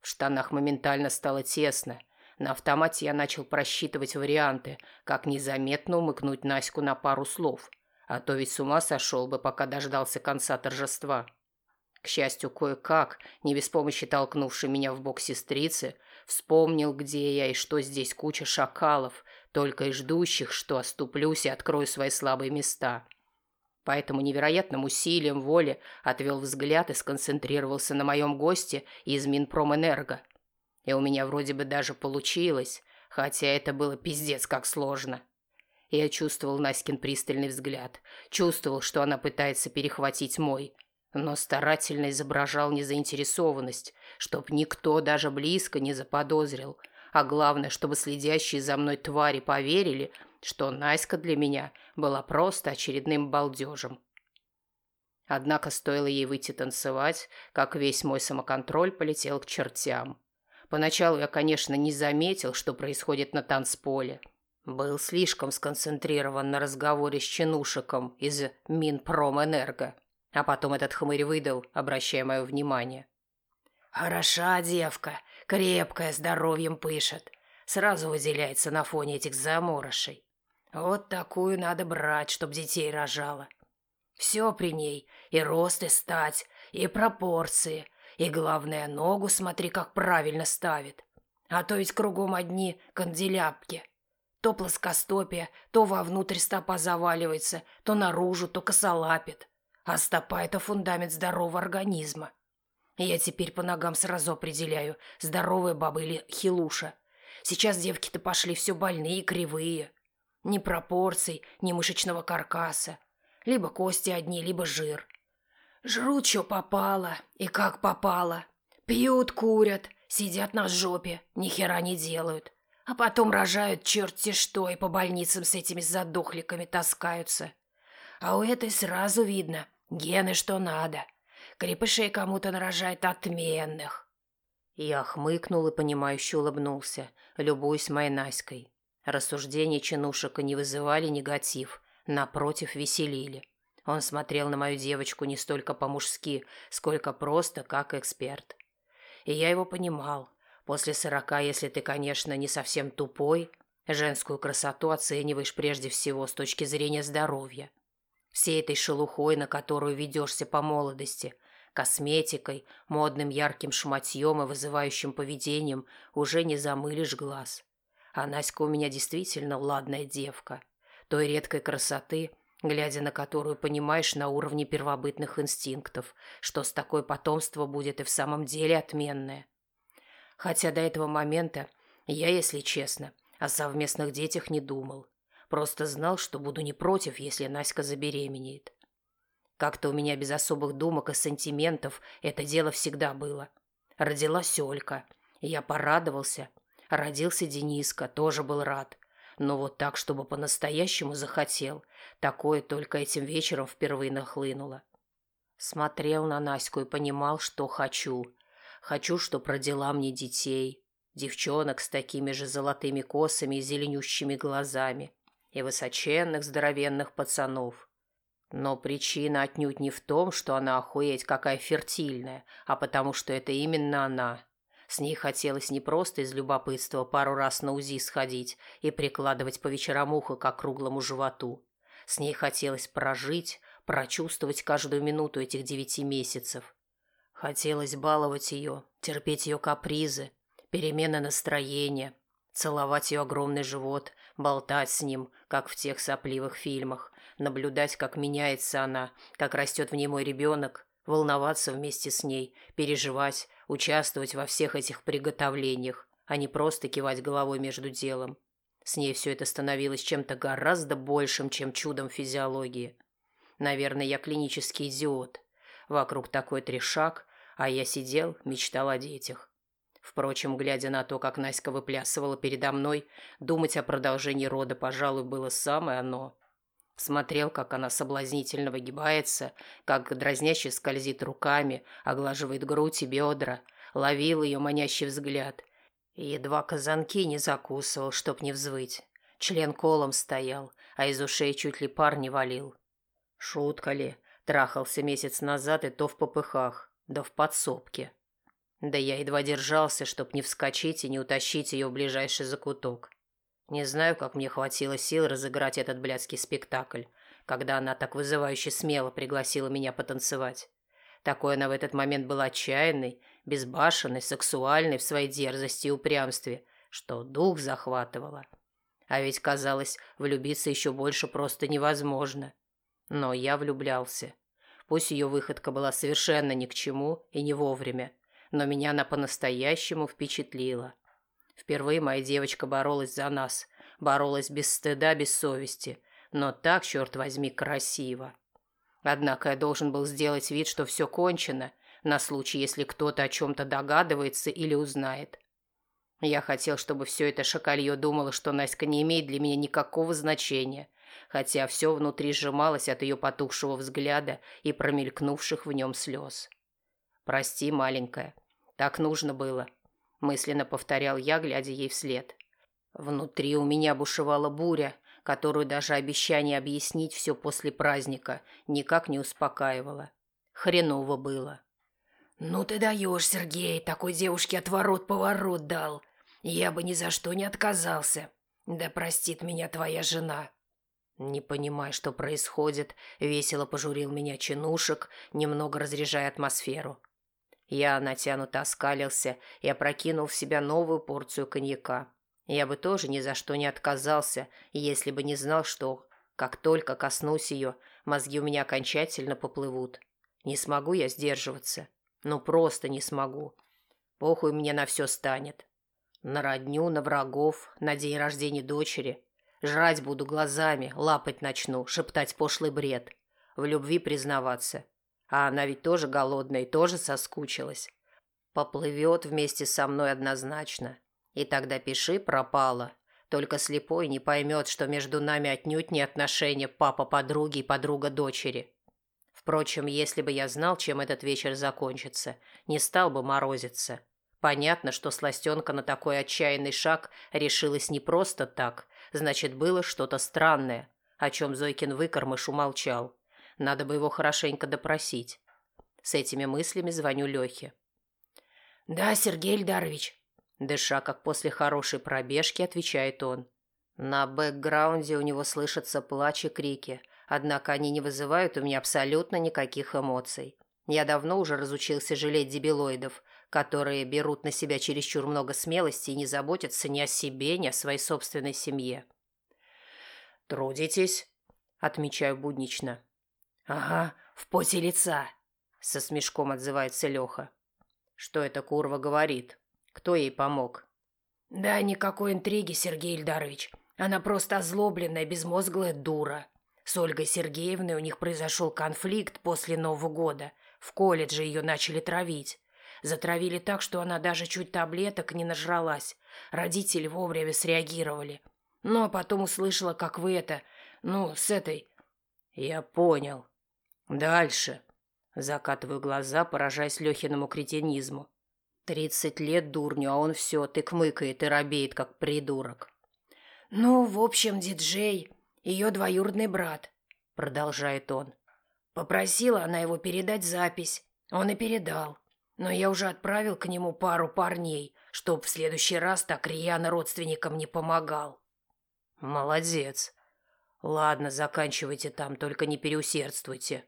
В штанах моментально стало тесно. На автомате я начал просчитывать варианты, как незаметно умыкнуть Наську на пару слов, а то ведь с ума сошел бы, пока дождался конца торжества. К счастью, кое-как, не без помощи толкнувшей меня в бок сестрицы, вспомнил, где я и что здесь куча шакалов, только и ждущих, что оступлюсь и открою свои слабые места. Поэтому невероятным усилием воли отвел взгляд и сконцентрировался на моем госте из Минпромэнерго. И у меня вроде бы даже получилось, хотя это было пиздец как сложно. Я чувствовал Наськин пристальный взгляд, чувствовал, что она пытается перехватить мой – но старательно изображал незаинтересованность, чтоб никто даже близко не заподозрил, а главное, чтобы следящие за мной твари поверили, что Наська для меня была просто очередным балдежем. Однако стоило ей выйти танцевать, как весь мой самоконтроль полетел к чертям. Поначалу я, конечно, не заметил, что происходит на танцполе. Был слишком сконцентрирован на разговоре с чинушиком из Минпромэнерго. А потом этот хмырь выдал, обращая мое внимание. «Хороша девка, крепкая, здоровьем пышет. Сразу выделяется на фоне этих заморышей. Вот такую надо брать, чтоб детей рожала. Все при ней, и рост, и стать, и пропорции, и, главное, ногу смотри, как правильно ставит. А то ведь кругом одни канделябки. То плоскостопие, то вовнутрь стопа заваливается, то наружу, то косолапит. А стопа – это фундамент здорового организма. Я теперь по ногам сразу определяю, здоровая баба или хилуша. Сейчас девки-то пошли все больные и кривые. Ни пропорций, ни мышечного каркаса. Либо кости одни, либо жир. Жрут, что попало и как попало. Пьют, курят, сидят на жопе, ни хера не делают. А потом рожают черти что и по больницам с этими задохликами таскаются. А у этой сразу видно – Гены что надо. Крепышей кому-то нарожает отменных. Я хмыкнул и понимающе улыбнулся, любуясь моей Наськой. Рассуждения чинушека не вызывали негатив, напротив, веселили. Он смотрел на мою девочку не столько по-мужски, сколько просто как эксперт. И я его понимал. После сорока, если ты, конечно, не совсем тупой, женскую красоту оцениваешь прежде всего с точки зрения здоровья. Всей этой шелухой, на которую ведешься по молодости, косметикой, модным ярким шматьем и вызывающим поведением уже не замылишь глаз. А Наська у меня действительно ладная девка. Той редкой красоты, глядя на которую понимаешь на уровне первобытных инстинктов, что с такой потомство будет и в самом деле отменное. Хотя до этого момента я, если честно, о совместных детях не думал. Просто знал, что буду не против, если Наська забеременеет. Как-то у меня без особых думок и сантиментов это дело всегда было. Родилась Олька. Я порадовался. Родился Дениска, тоже был рад. Но вот так, чтобы по-настоящему захотел, такое только этим вечером впервые нахлынуло. Смотрел на Наську и понимал, что хочу. Хочу, чтоб родила мне детей. Девчонок с такими же золотыми косами и зеленющими глазами. И высоченных здоровенных пацанов. Но причина отнюдь не в том, что она охуеть какая фертильная, а потому что это именно она. С ней хотелось не просто из любопытства пару раз на УЗИ сходить и прикладывать по вечерам ухо к округлому животу. С ней хотелось прожить, прочувствовать каждую минуту этих девяти месяцев. Хотелось баловать ее, терпеть ее капризы, перемены настроения, целовать ее огромный живот, болтать с ним, как в тех сопливых фильмах, наблюдать, как меняется она, как растет в ней мой ребенок, волноваться вместе с ней, переживать, участвовать во всех этих приготовлениях, а не просто кивать головой между делом. С ней все это становилось чем-то гораздо большим, чем чудом физиологии. Наверное, я клинический идиот. Вокруг такой трешак, а я сидел, мечтал о детях. Впрочем, глядя на то, как Наська выплясывала передо мной, думать о продолжении рода, пожалуй, было самое оно. Смотрел, как она соблазнительно выгибается, как дразняще скользит руками, оглаживает грудь и бедра, ловил ее манящий взгляд. Едва казанки не закусывал, чтоб не взвыть. Член колом стоял, а из ушей чуть ли пар не валил. Шутка ли, трахался месяц назад и то в попыхах, да в подсобке. Да я едва держался, чтоб не вскочить и не утащить ее в ближайший закуток. Не знаю, как мне хватило сил разыграть этот блядский спектакль, когда она так вызывающе смело пригласила меня потанцевать. Такой она в этот момент была отчаянной, безбашенной, сексуальной в своей дерзости и упрямстве, что дух захватывало. А ведь, казалось, влюбиться еще больше просто невозможно. Но я влюблялся. Пусть ее выходка была совершенно ни к чему и не вовремя, но меня она по-настоящему впечатлила. Впервые моя девочка боролась за нас. Боролась без стыда, без совести. Но так, черт возьми, красиво. Однако я должен был сделать вид, что все кончено, на случай, если кто-то о чем-то догадывается или узнает. Я хотел, чтобы все это шакалье думало, что Наська не имеет для меня никакого значения, хотя все внутри сжималось от ее потухшего взгляда и промелькнувших в нем слез. «Прости, маленькая, так нужно было мысленно повторял я, глядя ей вслед. Внутри у меня бушевала буря, которую даже обещание объяснить все после праздника никак не успокаивало. Хреново было. «Ну ты даешь, Сергей, такой девушке отворот-поворот дал. Я бы ни за что не отказался. Да простит меня твоя жена». Не понимая, что происходит, весело пожурил меня чинушек, немного разряжая атмосферу. Я натянуто оскалился и опрокинул в себя новую порцию коньяка. Я бы тоже ни за что не отказался, если бы не знал, что, как только коснусь ее, мозги у меня окончательно поплывут. Не смогу я сдерживаться. Ну, просто не смогу. Похуй мне на все станет. На родню, на врагов, на день рождения дочери. Жрать буду глазами, лапать начну, шептать пошлый бред. В любви признаваться. А она ведь тоже голодная и тоже соскучилась. Поплывет вместе со мной однозначно. И тогда пиши пропала. Только слепой не поймет, что между нами отнюдь не отношения папа подруги и подруга дочери. Впрочем, если бы я знал, чем этот вечер закончится, не стал бы морозиться. Понятно, что сластенка на такой отчаянный шаг решилась не просто так, значит, было что-то странное, о чем Зойкин выкормыш умолчал. Надо бы его хорошенько допросить. С этими мыслями звоню Лехе. «Да, Сергей Эльдарович», – дыша, как после хорошей пробежки, отвечает он. На бэкграунде у него слышатся плач и крики, однако они не вызывают у меня абсолютно никаких эмоций. Я давно уже разучился жалеть дебилоидов, которые берут на себя чересчур много смелости и не заботятся ни о себе, ни о своей собственной семье. «Трудитесь», – отмечаю буднично. «Ага, в поте лица», — со смешком отзывается Леха. «Что эта курва говорит? Кто ей помог?» «Да никакой интриги, Сергей Ильдарович. Она просто озлобленная, безмозглая дура. С Ольгой Сергеевной у них произошел конфликт после Нового года. В колледже ее начали травить. Затравили так, что она даже чуть таблеток не нажралась. Родители вовремя среагировали. Ну, а потом услышала, как вы это... Ну, с этой... Я понял. Дальше. Закатываю глаза, поражаясь Лехиному кретинизму. Тридцать лет дурню, а он все тыкмыкает и робеет, как придурок. «Ну, в общем, диджей, ее двоюродный брат», — продолжает он. Попросила она его передать запись. Он и передал. Но я уже отправил к нему пару парней, чтоб в следующий раз так рьяно родственникам не помогал. Молодец. Ладно, заканчивайте там, только не переусердствуйте.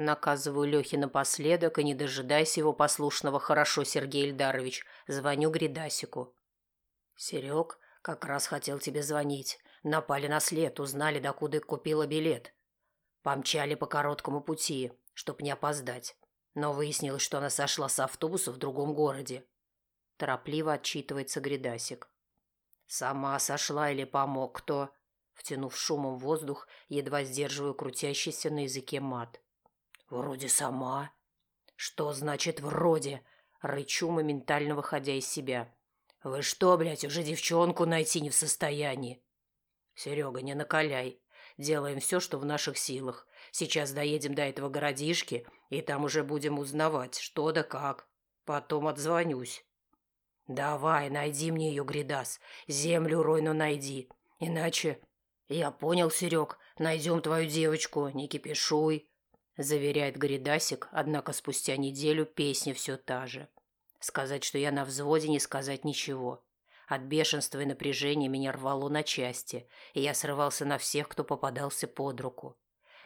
Наказываю Лехе напоследок и, не дожидаясь его послушного «хорошо, Сергей Ильдарович», звоню Гридасику. «Серег, как раз хотел тебе звонить. Напали на след, узнали, докуда купила билет. Помчали по короткому пути, чтоб не опоздать. Но выяснилось, что она сошла с автобуса в другом городе. Торопливо отчитывается Гридасик. «Сама сошла или помог кто?» Втянув шумом воздух, едва сдерживаю крутящийся на языке мат. «Вроде сама». «Что значит «вроде»?» Рычу, моментально выходя из себя. «Вы что, блядь, уже девчонку найти не в состоянии?» «Серега, не накаляй. Делаем все, что в наших силах. Сейчас доедем до этого городишки, и там уже будем узнавать, что да как. Потом отзвонюсь. Давай, найди мне ее, Гридас. Землю Ройну найди. Иначе... Я понял, Серег, найдем твою девочку, не кипишуй. Заверяет Гридасик, однако спустя неделю песня все та же. Сказать, что я на взводе, не сказать ничего. От бешенства и напряжения меня рвало на части, и я срывался на всех, кто попадался под руку.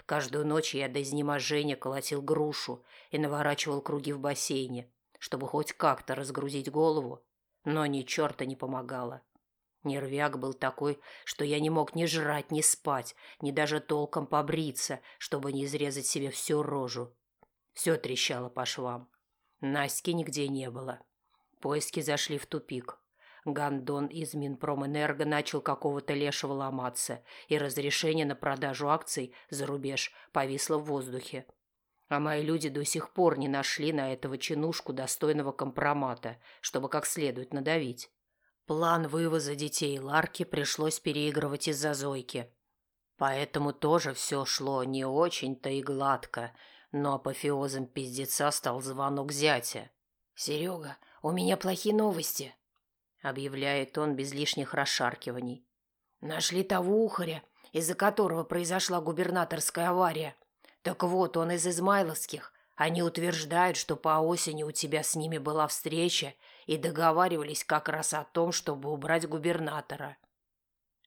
Каждую ночь я до изнеможения колотил грушу и наворачивал круги в бассейне, чтобы хоть как-то разгрузить голову, но ни черта не помогало. Нервяк был такой, что я не мог ни жрать, ни спать, ни даже толком побриться, чтобы не изрезать себе всю рожу. Все трещало по швам. Настики нигде не было. Поиски зашли в тупик. Гандон из Минпромэнерго начал какого-то лешего ломаться, и разрешение на продажу акций за рубеж повисло в воздухе. А мои люди до сих пор не нашли на этого чинушку достойного компромата, чтобы как следует надавить. План вывоза детей Ларки пришлось переигрывать из-за Зойки. Поэтому тоже все шло не очень-то и гладко, но апофеозом пиздеца стал звонок зятя. «Серега, у меня плохие новости», объявляет он без лишних расшаркиваний. Нашли того ухаря, из-за которого произошла губернаторская авария. Так вот, он из Измайловских. Они утверждают, что по осени у тебя с ними была встреча и договаривались как раз о том, чтобы убрать губернатора.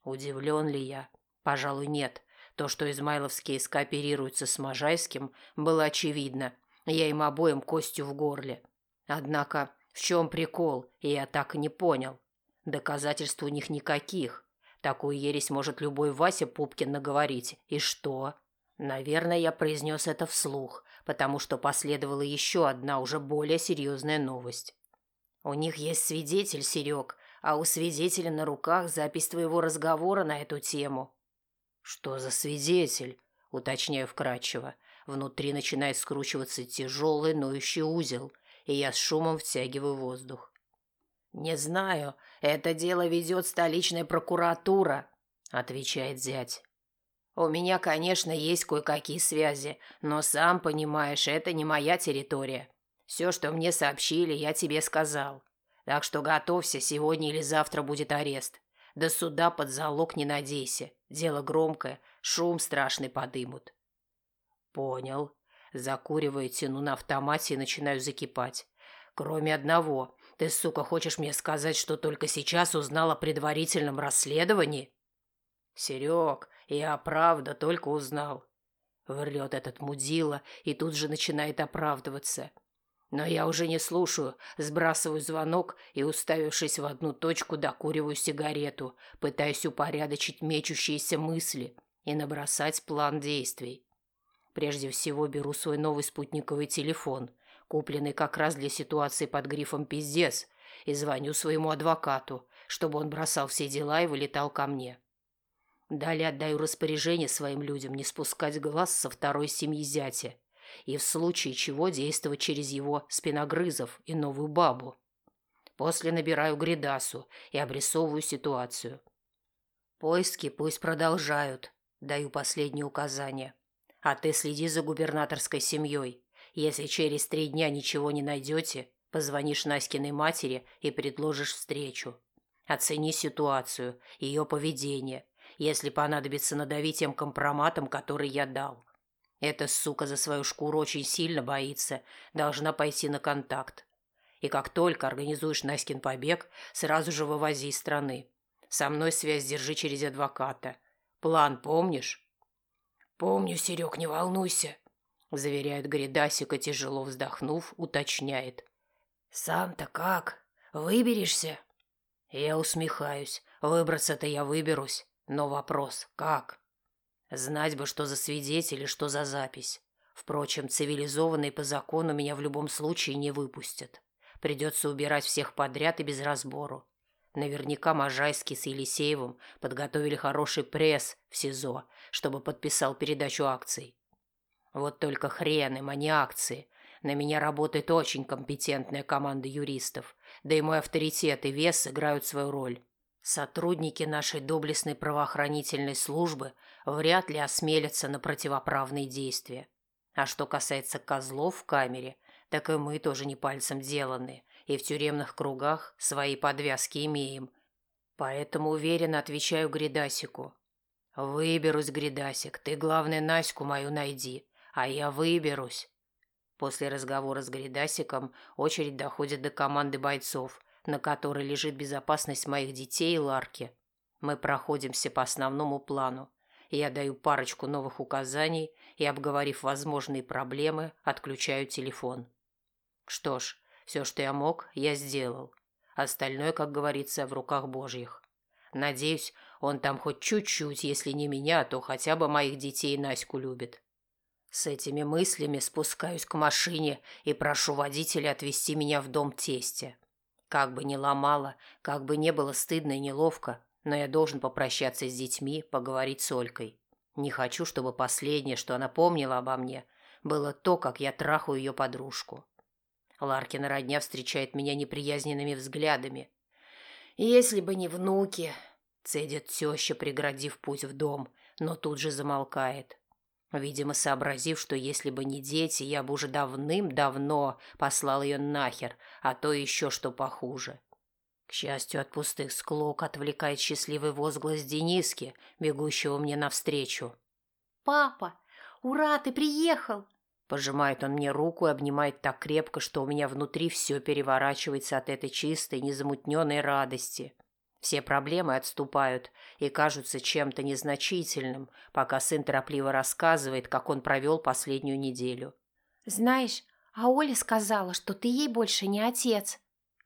Удивлен ли я? Пожалуй, нет. То, что Измайловские скооперируются с Можайским, было очевидно. Я им обоим костью в горле. Однако в чем прикол, я так и не понял. Доказательств у них никаких. Такую ересь может любой Вася Пупкин наговорить. И что? Наверное, я произнес это вслух, потому что последовала еще одна уже более серьезная новость. У них есть свидетель, Серег, а у свидетеля на руках запись твоего разговора на эту тему. Что за свидетель? Уточняю вкратчиво. Внутри начинает скручиваться тяжелый ноющий узел – и я с шумом втягиваю воздух. «Не знаю, это дело ведет столичная прокуратура», – отвечает зять. «У меня, конечно, есть кое-какие связи, но, сам понимаешь, это не моя территория. Все, что мне сообщили, я тебе сказал. Так что готовься, сегодня или завтра будет арест. До суда под залог не надейся. Дело громкое, шум страшный подымут». «Понял», Закуриваю, тяну на автомате и начинаю закипать. Кроме одного. Ты, сука, хочешь мне сказать, что только сейчас узнал о предварительном расследовании? Серег, я правда только узнал. Врет этот мудила и тут же начинает оправдываться. Но я уже не слушаю, сбрасываю звонок и, уставившись в одну точку, докуриваю сигарету, пытаясь упорядочить мечущиеся мысли и набросать план действий. Прежде всего беру свой новый спутниковый телефон, купленный как раз для ситуации под грифом «пиздец», и звоню своему адвокату, чтобы он бросал все дела и вылетал ко мне. Далее отдаю распоряжение своим людям не спускать глаз со второй семьи зятя и в случае чего действовать через его спиногрызов и новую бабу. После набираю Гридасу и обрисовываю ситуацию. Поиски пусть продолжают, даю последние указания. А ты следи за губернаторской семьей. Если через три дня ничего не найдете, позвонишь Наськиной матери и предложишь встречу. Оцени ситуацию, ее поведение. Если понадобится, надави тем компроматом, который я дал. Эта сука за свою шкуру очень сильно боится, должна пойти на контакт. И как только организуешь Наськин побег, сразу же вывози из страны. Со мной связь держи через адвоката. План помнишь? Помню, Серег, не волнуйся, заверяет Гридасик и, тяжело вздохнув, уточняет. Сам-то как? Выберешься? Я усмехаюсь. Выбраться-то я выберусь. Но вопрос – как? Знать бы, что за свидетели, что за запись. Впрочем, цивилизованные по закону меня в любом случае не выпустят. Придется убирать всех подряд и без разбору. Наверняка Можайский с Елисеевым подготовили хороший пресс в СИЗО, чтобы подписал передачу акций. Вот только хрен им, а не акции. На меня работает очень компетентная команда юристов, да и мой авторитет и вес играют свою роль. Сотрудники нашей доблестной правоохранительной службы вряд ли осмелятся на противоправные действия. А что касается козлов в камере, так и мы тоже не пальцем деланы, и в тюремных кругах свои подвязки имеем. Поэтому уверенно отвечаю Гридасику. «Выберусь, Гридасик, ты, главное, Наську мою найди, а я выберусь». После разговора с Гридасиком очередь доходит до команды бойцов, на которой лежит безопасность моих детей и Ларки. Мы проходимся по основному плану. Я даю парочку новых указаний и, обговорив возможные проблемы, отключаю телефон. Что ж, все, что я мог, я сделал. Остальное, как говорится, в руках Божьих. Надеюсь, он там хоть чуть-чуть, если не меня, то хотя бы моих детей Наську любит. С этими мыслями спускаюсь к машине и прошу водителя отвезти меня в дом тестя. Как бы ни ломало, как бы не было стыдно и неловко, но я должен попрощаться с детьми, поговорить с Олькой. Не хочу, чтобы последнее, что она помнила обо мне, было то, как я трахаю ее подружку. Ларкина родня встречает меня неприязненными взглядами. «Если бы не внуки!» – цедит теща, преградив путь в дом, но тут же замолкает. Видимо, сообразив, что если бы не дети, я бы уже давным-давно послал ее нахер, а то еще что похуже. К счастью, от пустых склок отвлекает счастливый возглас Дениски, бегущего мне навстречу. «Папа, ура, ты приехал!» Пожимает он мне руку и обнимает так крепко, что у меня внутри все переворачивается от этой чистой, незамутненной радости. Все проблемы отступают и кажутся чем-то незначительным, пока сын торопливо рассказывает, как он провел последнюю неделю. «Знаешь, а Оля сказала, что ты ей больше не отец»,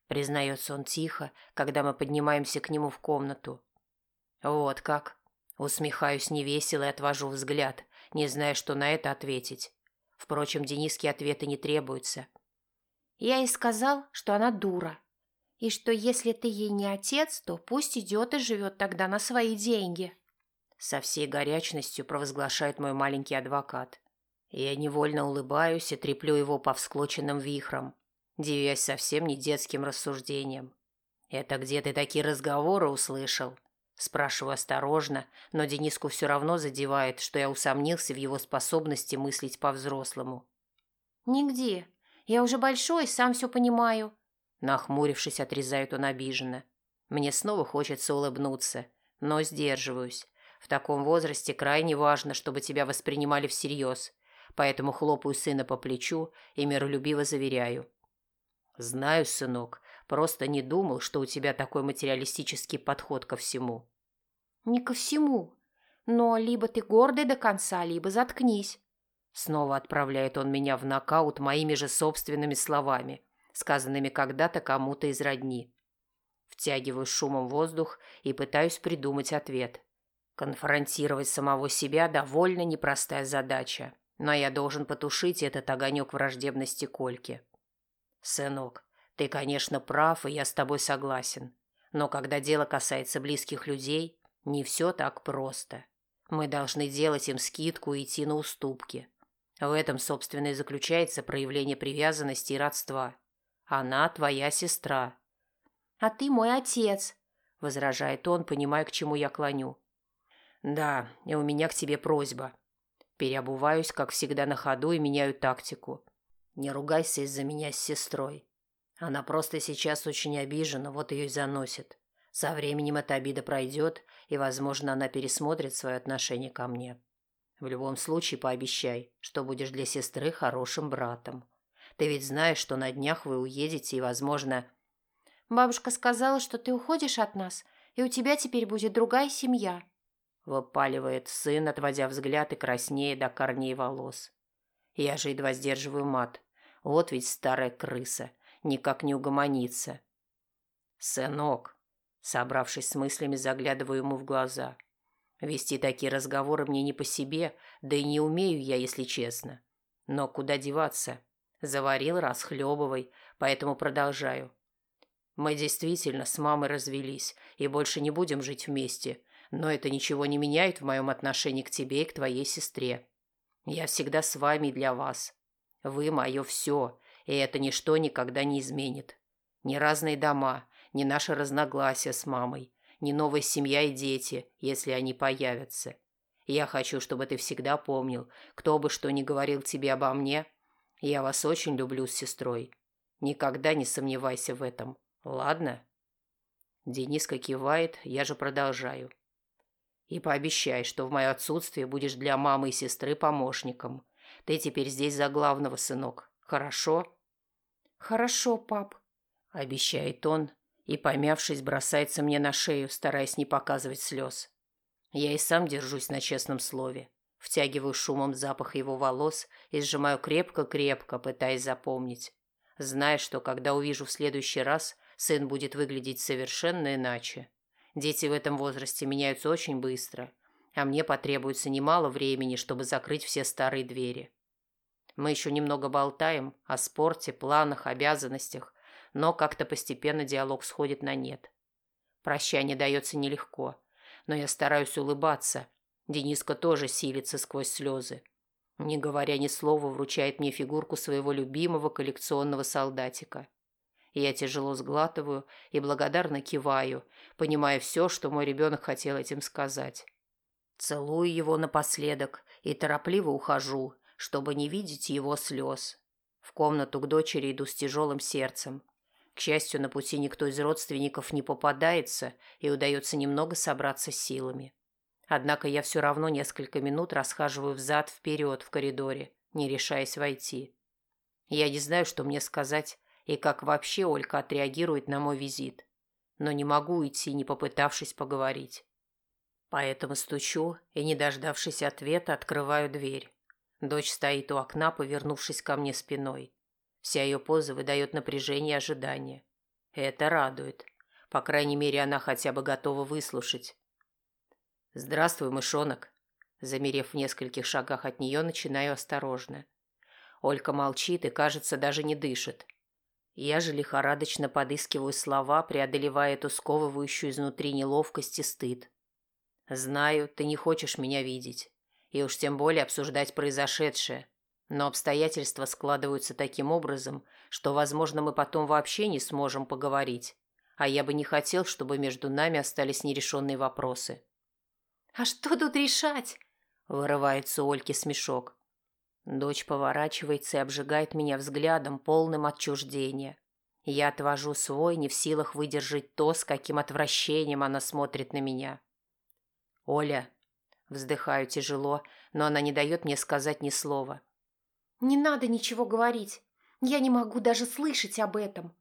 признается он тихо, когда мы поднимаемся к нему в комнату. «Вот как». Усмехаюсь невесело и отвожу взгляд, не зная, что на это ответить. Впрочем, Дениске ответы не требуются. Я ей сказал, что она дура. И что если ты ей не отец, то пусть идет и живет тогда на свои деньги. Со всей горячностью провозглашает мой маленький адвокат. Я невольно улыбаюсь и треплю его по всклоченным вихрам, девясь совсем не детским рассуждением. «Это где ты такие разговоры услышал?» Спрашиваю осторожно, но Дениску все равно задевает, что я усомнился в его способности мыслить по-взрослому. «Нигде. Я уже большой, сам все понимаю». Нахмурившись, отрезает он обиженно. Мне снова хочется улыбнуться, но сдерживаюсь. В таком возрасте крайне важно, чтобы тебя воспринимали всерьез, поэтому хлопаю сына по плечу и миролюбиво заверяю. «Знаю, сынок, просто не думал, что у тебя такой материалистический подход ко всему». «Не ко всему. Но либо ты гордый до конца, либо заткнись». Снова отправляет он меня в нокаут моими же собственными словами, сказанными когда-то кому-то из родни. Втягиваю шумом воздух и пытаюсь придумать ответ. Конфронтировать самого себя довольно непростая задача, но я должен потушить этот огонек враждебности Кольки. «Сынок, ты, конечно, прав, и я с тобой согласен. Но когда дело касается близких людей, не все так просто. Мы должны делать им скидку и идти на уступки. В этом, собственно, и заключается проявление привязанности и родства. Она твоя сестра. А ты мой отец, возражает он, понимая, к чему я клоню. Да, и у меня к тебе просьба. Переобуваюсь, как всегда, на ходу и меняю тактику. Не ругайся из-за меня с сестрой. Она просто сейчас очень обижена, вот ее и заносит. Со временем эта обида пройдет, и, возможно, она пересмотрит свое отношение ко мне. В любом случае пообещай, что будешь для сестры хорошим братом. Ты ведь знаешь, что на днях вы уедете и, возможно... Бабушка сказала, что ты уходишь от нас, и у тебя теперь будет другая семья. Выпаливает сын, отводя взгляд и краснея до корней волос. Я же едва сдерживаю мат. Вот ведь старая крыса. Никак не угомонится. Сынок, собравшись с мыслями, заглядываю ему в глаза. Вести такие разговоры мне не по себе, да и не умею я, если честно. Но куда деваться? Заварил, расхлебывай, поэтому продолжаю. Мы действительно с мамой развелись и больше не будем жить вместе, но это ничего не меняет в моем отношении к тебе и к твоей сестре. Я всегда с вами и для вас. Вы мое все, и это ничто никогда не изменит. Ни разные дома, ни наши разногласия с мамой, ни новая семья и дети, если они появятся. Я хочу, чтобы ты всегда помнил, кто бы что ни говорил тебе обо мне, я вас очень люблю с сестрой. Никогда не сомневайся в этом. Ладно?» Дениска кивает, я же продолжаю. «И пообещай, что в мое отсутствие будешь для мамы и сестры помощником. Ты теперь здесь за главного, сынок. Хорошо?» «Хорошо, пап», — обещает он и, помявшись, бросается мне на шею, стараясь не показывать слез. Я и сам держусь на честном слове. Втягиваю шумом запах его волос и сжимаю крепко-крепко, пытаясь запомнить. Зная, что когда увижу в следующий раз, сын будет выглядеть совершенно иначе. Дети в этом возрасте меняются очень быстро, а мне потребуется немало времени, чтобы закрыть все старые двери. Мы еще немного болтаем о спорте, планах, обязанностях, но как-то постепенно диалог сходит на нет. Прощание дается нелегко, но я стараюсь улыбаться – Дениска тоже силится сквозь слезы. Не говоря ни слова, вручает мне фигурку своего любимого коллекционного солдатика. Я тяжело сглатываю и благодарно киваю, понимая все, что мой ребенок хотел этим сказать. Целую его напоследок и торопливо ухожу, чтобы не видеть его слез. В комнату к дочери иду с тяжелым сердцем. К счастью, на пути никто из родственников не попадается, и удается немного собраться силами. Однако я все равно несколько минут расхаживаю взад-вперед в коридоре, не решаясь войти. Я не знаю, что мне сказать и как вообще Олька отреагирует на мой визит, но не могу уйти, не попытавшись поговорить. Поэтому стучу и, не дождавшись ответа, открываю дверь. Дочь стоит у окна, повернувшись ко мне спиной. Вся ее поза выдает напряжение и ожидание. Это радует. По крайней мере, она хотя бы готова выслушать, «Здравствуй, мышонок». Замерев в нескольких шагах от нее, начинаю осторожно. Олька молчит и, кажется, даже не дышит. Я же лихорадочно подыскиваю слова, преодолевая эту сковывающую изнутри неловкость и стыд. «Знаю, ты не хочешь меня видеть, и уж тем более обсуждать произошедшее, но обстоятельства складываются таким образом, что, возможно, мы потом вообще не сможем поговорить, а я бы не хотел, чтобы между нами остались нерешенные вопросы». «А что тут решать?» – вырывается у Ольки смешок. Дочь поворачивается и обжигает меня взглядом, полным отчуждения. Я отвожу свой, не в силах выдержать то, с каким отвращением она смотрит на меня. «Оля!» – вздыхаю тяжело, но она не дает мне сказать ни слова. «Не надо ничего говорить. Я не могу даже слышать об этом.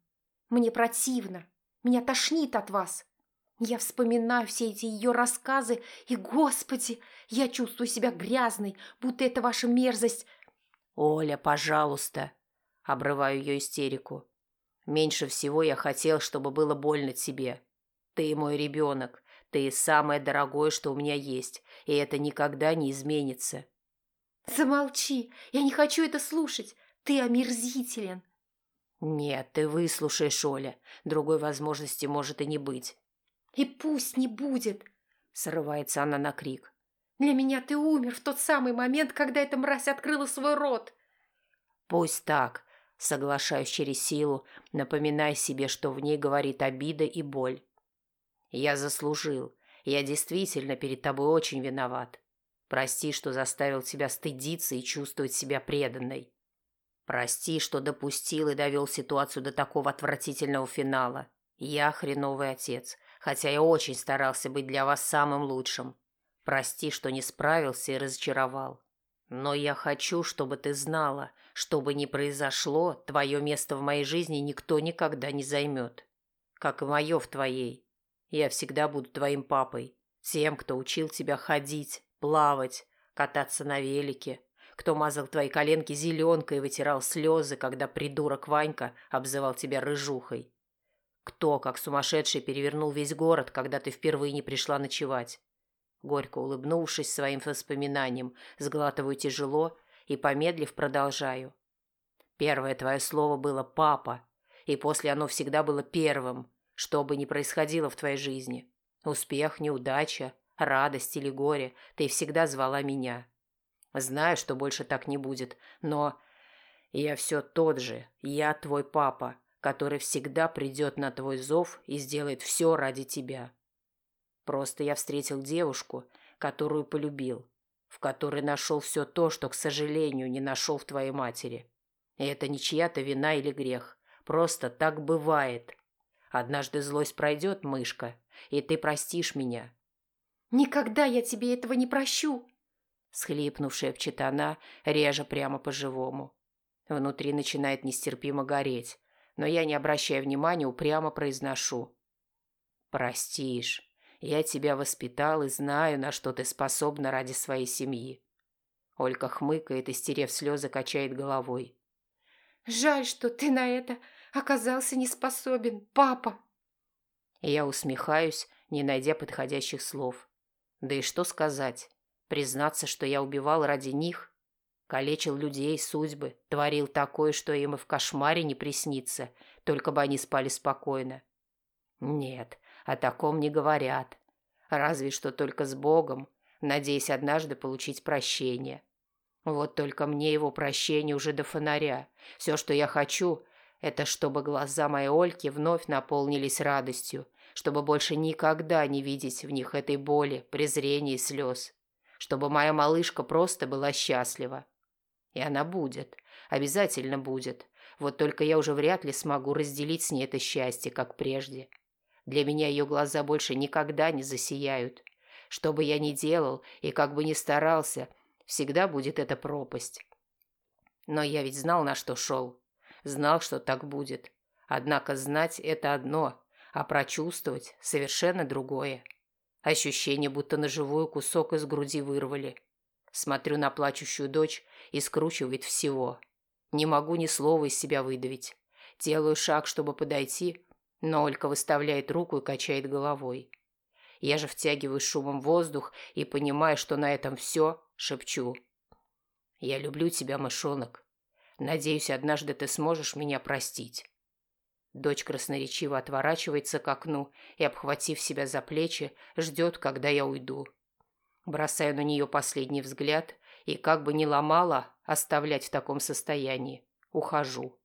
Мне противно. Меня тошнит от вас. Я вспоминаю все эти ее рассказы, и, господи, я чувствую себя грязной, будто это ваша мерзость. «Оля, пожалуйста!» – обрываю ее истерику. «Меньше всего я хотел, чтобы было больно тебе. Ты мой ребенок, ты самое дорогое, что у меня есть, и это никогда не изменится». «Замолчи, я не хочу это слушать, ты омерзителен». «Нет, ты выслушаешь, Оля, другой возможности может и не быть». «И пусть не будет!» – срывается она на крик. «Для меня ты умер в тот самый момент, когда эта мразь открыла свой рот!» «Пусть так!» – соглашаюсь через силу, напоминая себе, что в ней говорит обида и боль. «Я заслужил. Я действительно перед тобой очень виноват. Прости, что заставил тебя стыдиться и чувствовать себя преданной». Прости, что допустил и довел ситуацию до такого отвратительного финала. Я хреновый отец, хотя я очень старался быть для вас самым лучшим. Прости, что не справился и разочаровал. Но я хочу, чтобы ты знала, что бы ни произошло, твое место в моей жизни никто никогда не займет. Как и мое в твоей. Я всегда буду твоим папой, тем, кто учил тебя ходить, плавать, кататься на велике, кто мазал твои коленки зеленкой и вытирал слезы, когда придурок Ванька обзывал тебя рыжухой. Кто, как сумасшедший, перевернул весь город, когда ты впервые не пришла ночевать. Горько улыбнувшись своим воспоминаниям, сглатываю тяжело и, помедлив, продолжаю. Первое твое слово было «папа», и после оно всегда было первым, что бы ни происходило в твоей жизни. Успех, неудача, радость или горе, ты всегда звала меня. Знаю, что больше так не будет, но я все тот же. Я твой папа, который всегда придет на твой зов и сделает все ради тебя. Просто я встретил девушку, которую полюбил, в которой нашел все то, что, к сожалению, не нашел в твоей матери. И это не чья-то вина или грех. Просто так бывает. Однажды злость пройдет, мышка, и ты простишь меня. «Никогда я тебе этого не прощу!» Схлипнув, шепчет она, реже прямо по-живому. Внутри начинает нестерпимо гореть, но я, не обращая внимания, упрямо произношу. «Простишь. Я тебя воспитал и знаю, на что ты способна ради своей семьи». Олька хмыкает и, стерев слезы, качает головой. «Жаль, что ты на это оказался не способен, папа!» Я усмехаюсь, не найдя подходящих слов. Да и что сказать? Признаться, что я убивал ради них? Калечил людей, судьбы, творил такое, что им и в кошмаре не приснится, только бы они спали спокойно. Нет, о таком не говорят. Разве что только с Богом, надеясь однажды получить прощение. Вот только мне его прощение уже до фонаря. Все, что я хочу, это чтобы глаза моей Ольки вновь наполнились радостью, чтобы больше никогда не видеть в них этой боли, презрения и слез чтобы моя малышка просто была счастлива. И она будет, обязательно будет. Вот только я уже вряд ли смогу разделить с ней это счастье, как прежде. Для меня ее глаза больше никогда не засияют. Что бы я ни делал и как бы ни старался, всегда будет эта пропасть. Но я ведь знал, на что шел. Знал, что так будет. Однако знать – это одно, а прочувствовать – совершенно другое. Ощущение, будто на живую кусок из груди вырвали. Смотрю на плачущую дочь и скручивает всего. Не могу ни слова из себя выдавить. Делаю шаг, чтобы подойти, но Олька выставляет руку и качает головой. Я же втягиваю шумом воздух и, понимая, что на этом все, шепчу. «Я люблю тебя, мышонок. Надеюсь, однажды ты сможешь меня простить». Дочь красноречиво отворачивается к окну и, обхватив себя за плечи, ждет, когда я уйду. Бросаю на нее последний взгляд и, как бы не ломала, оставлять в таком состоянии, ухожу.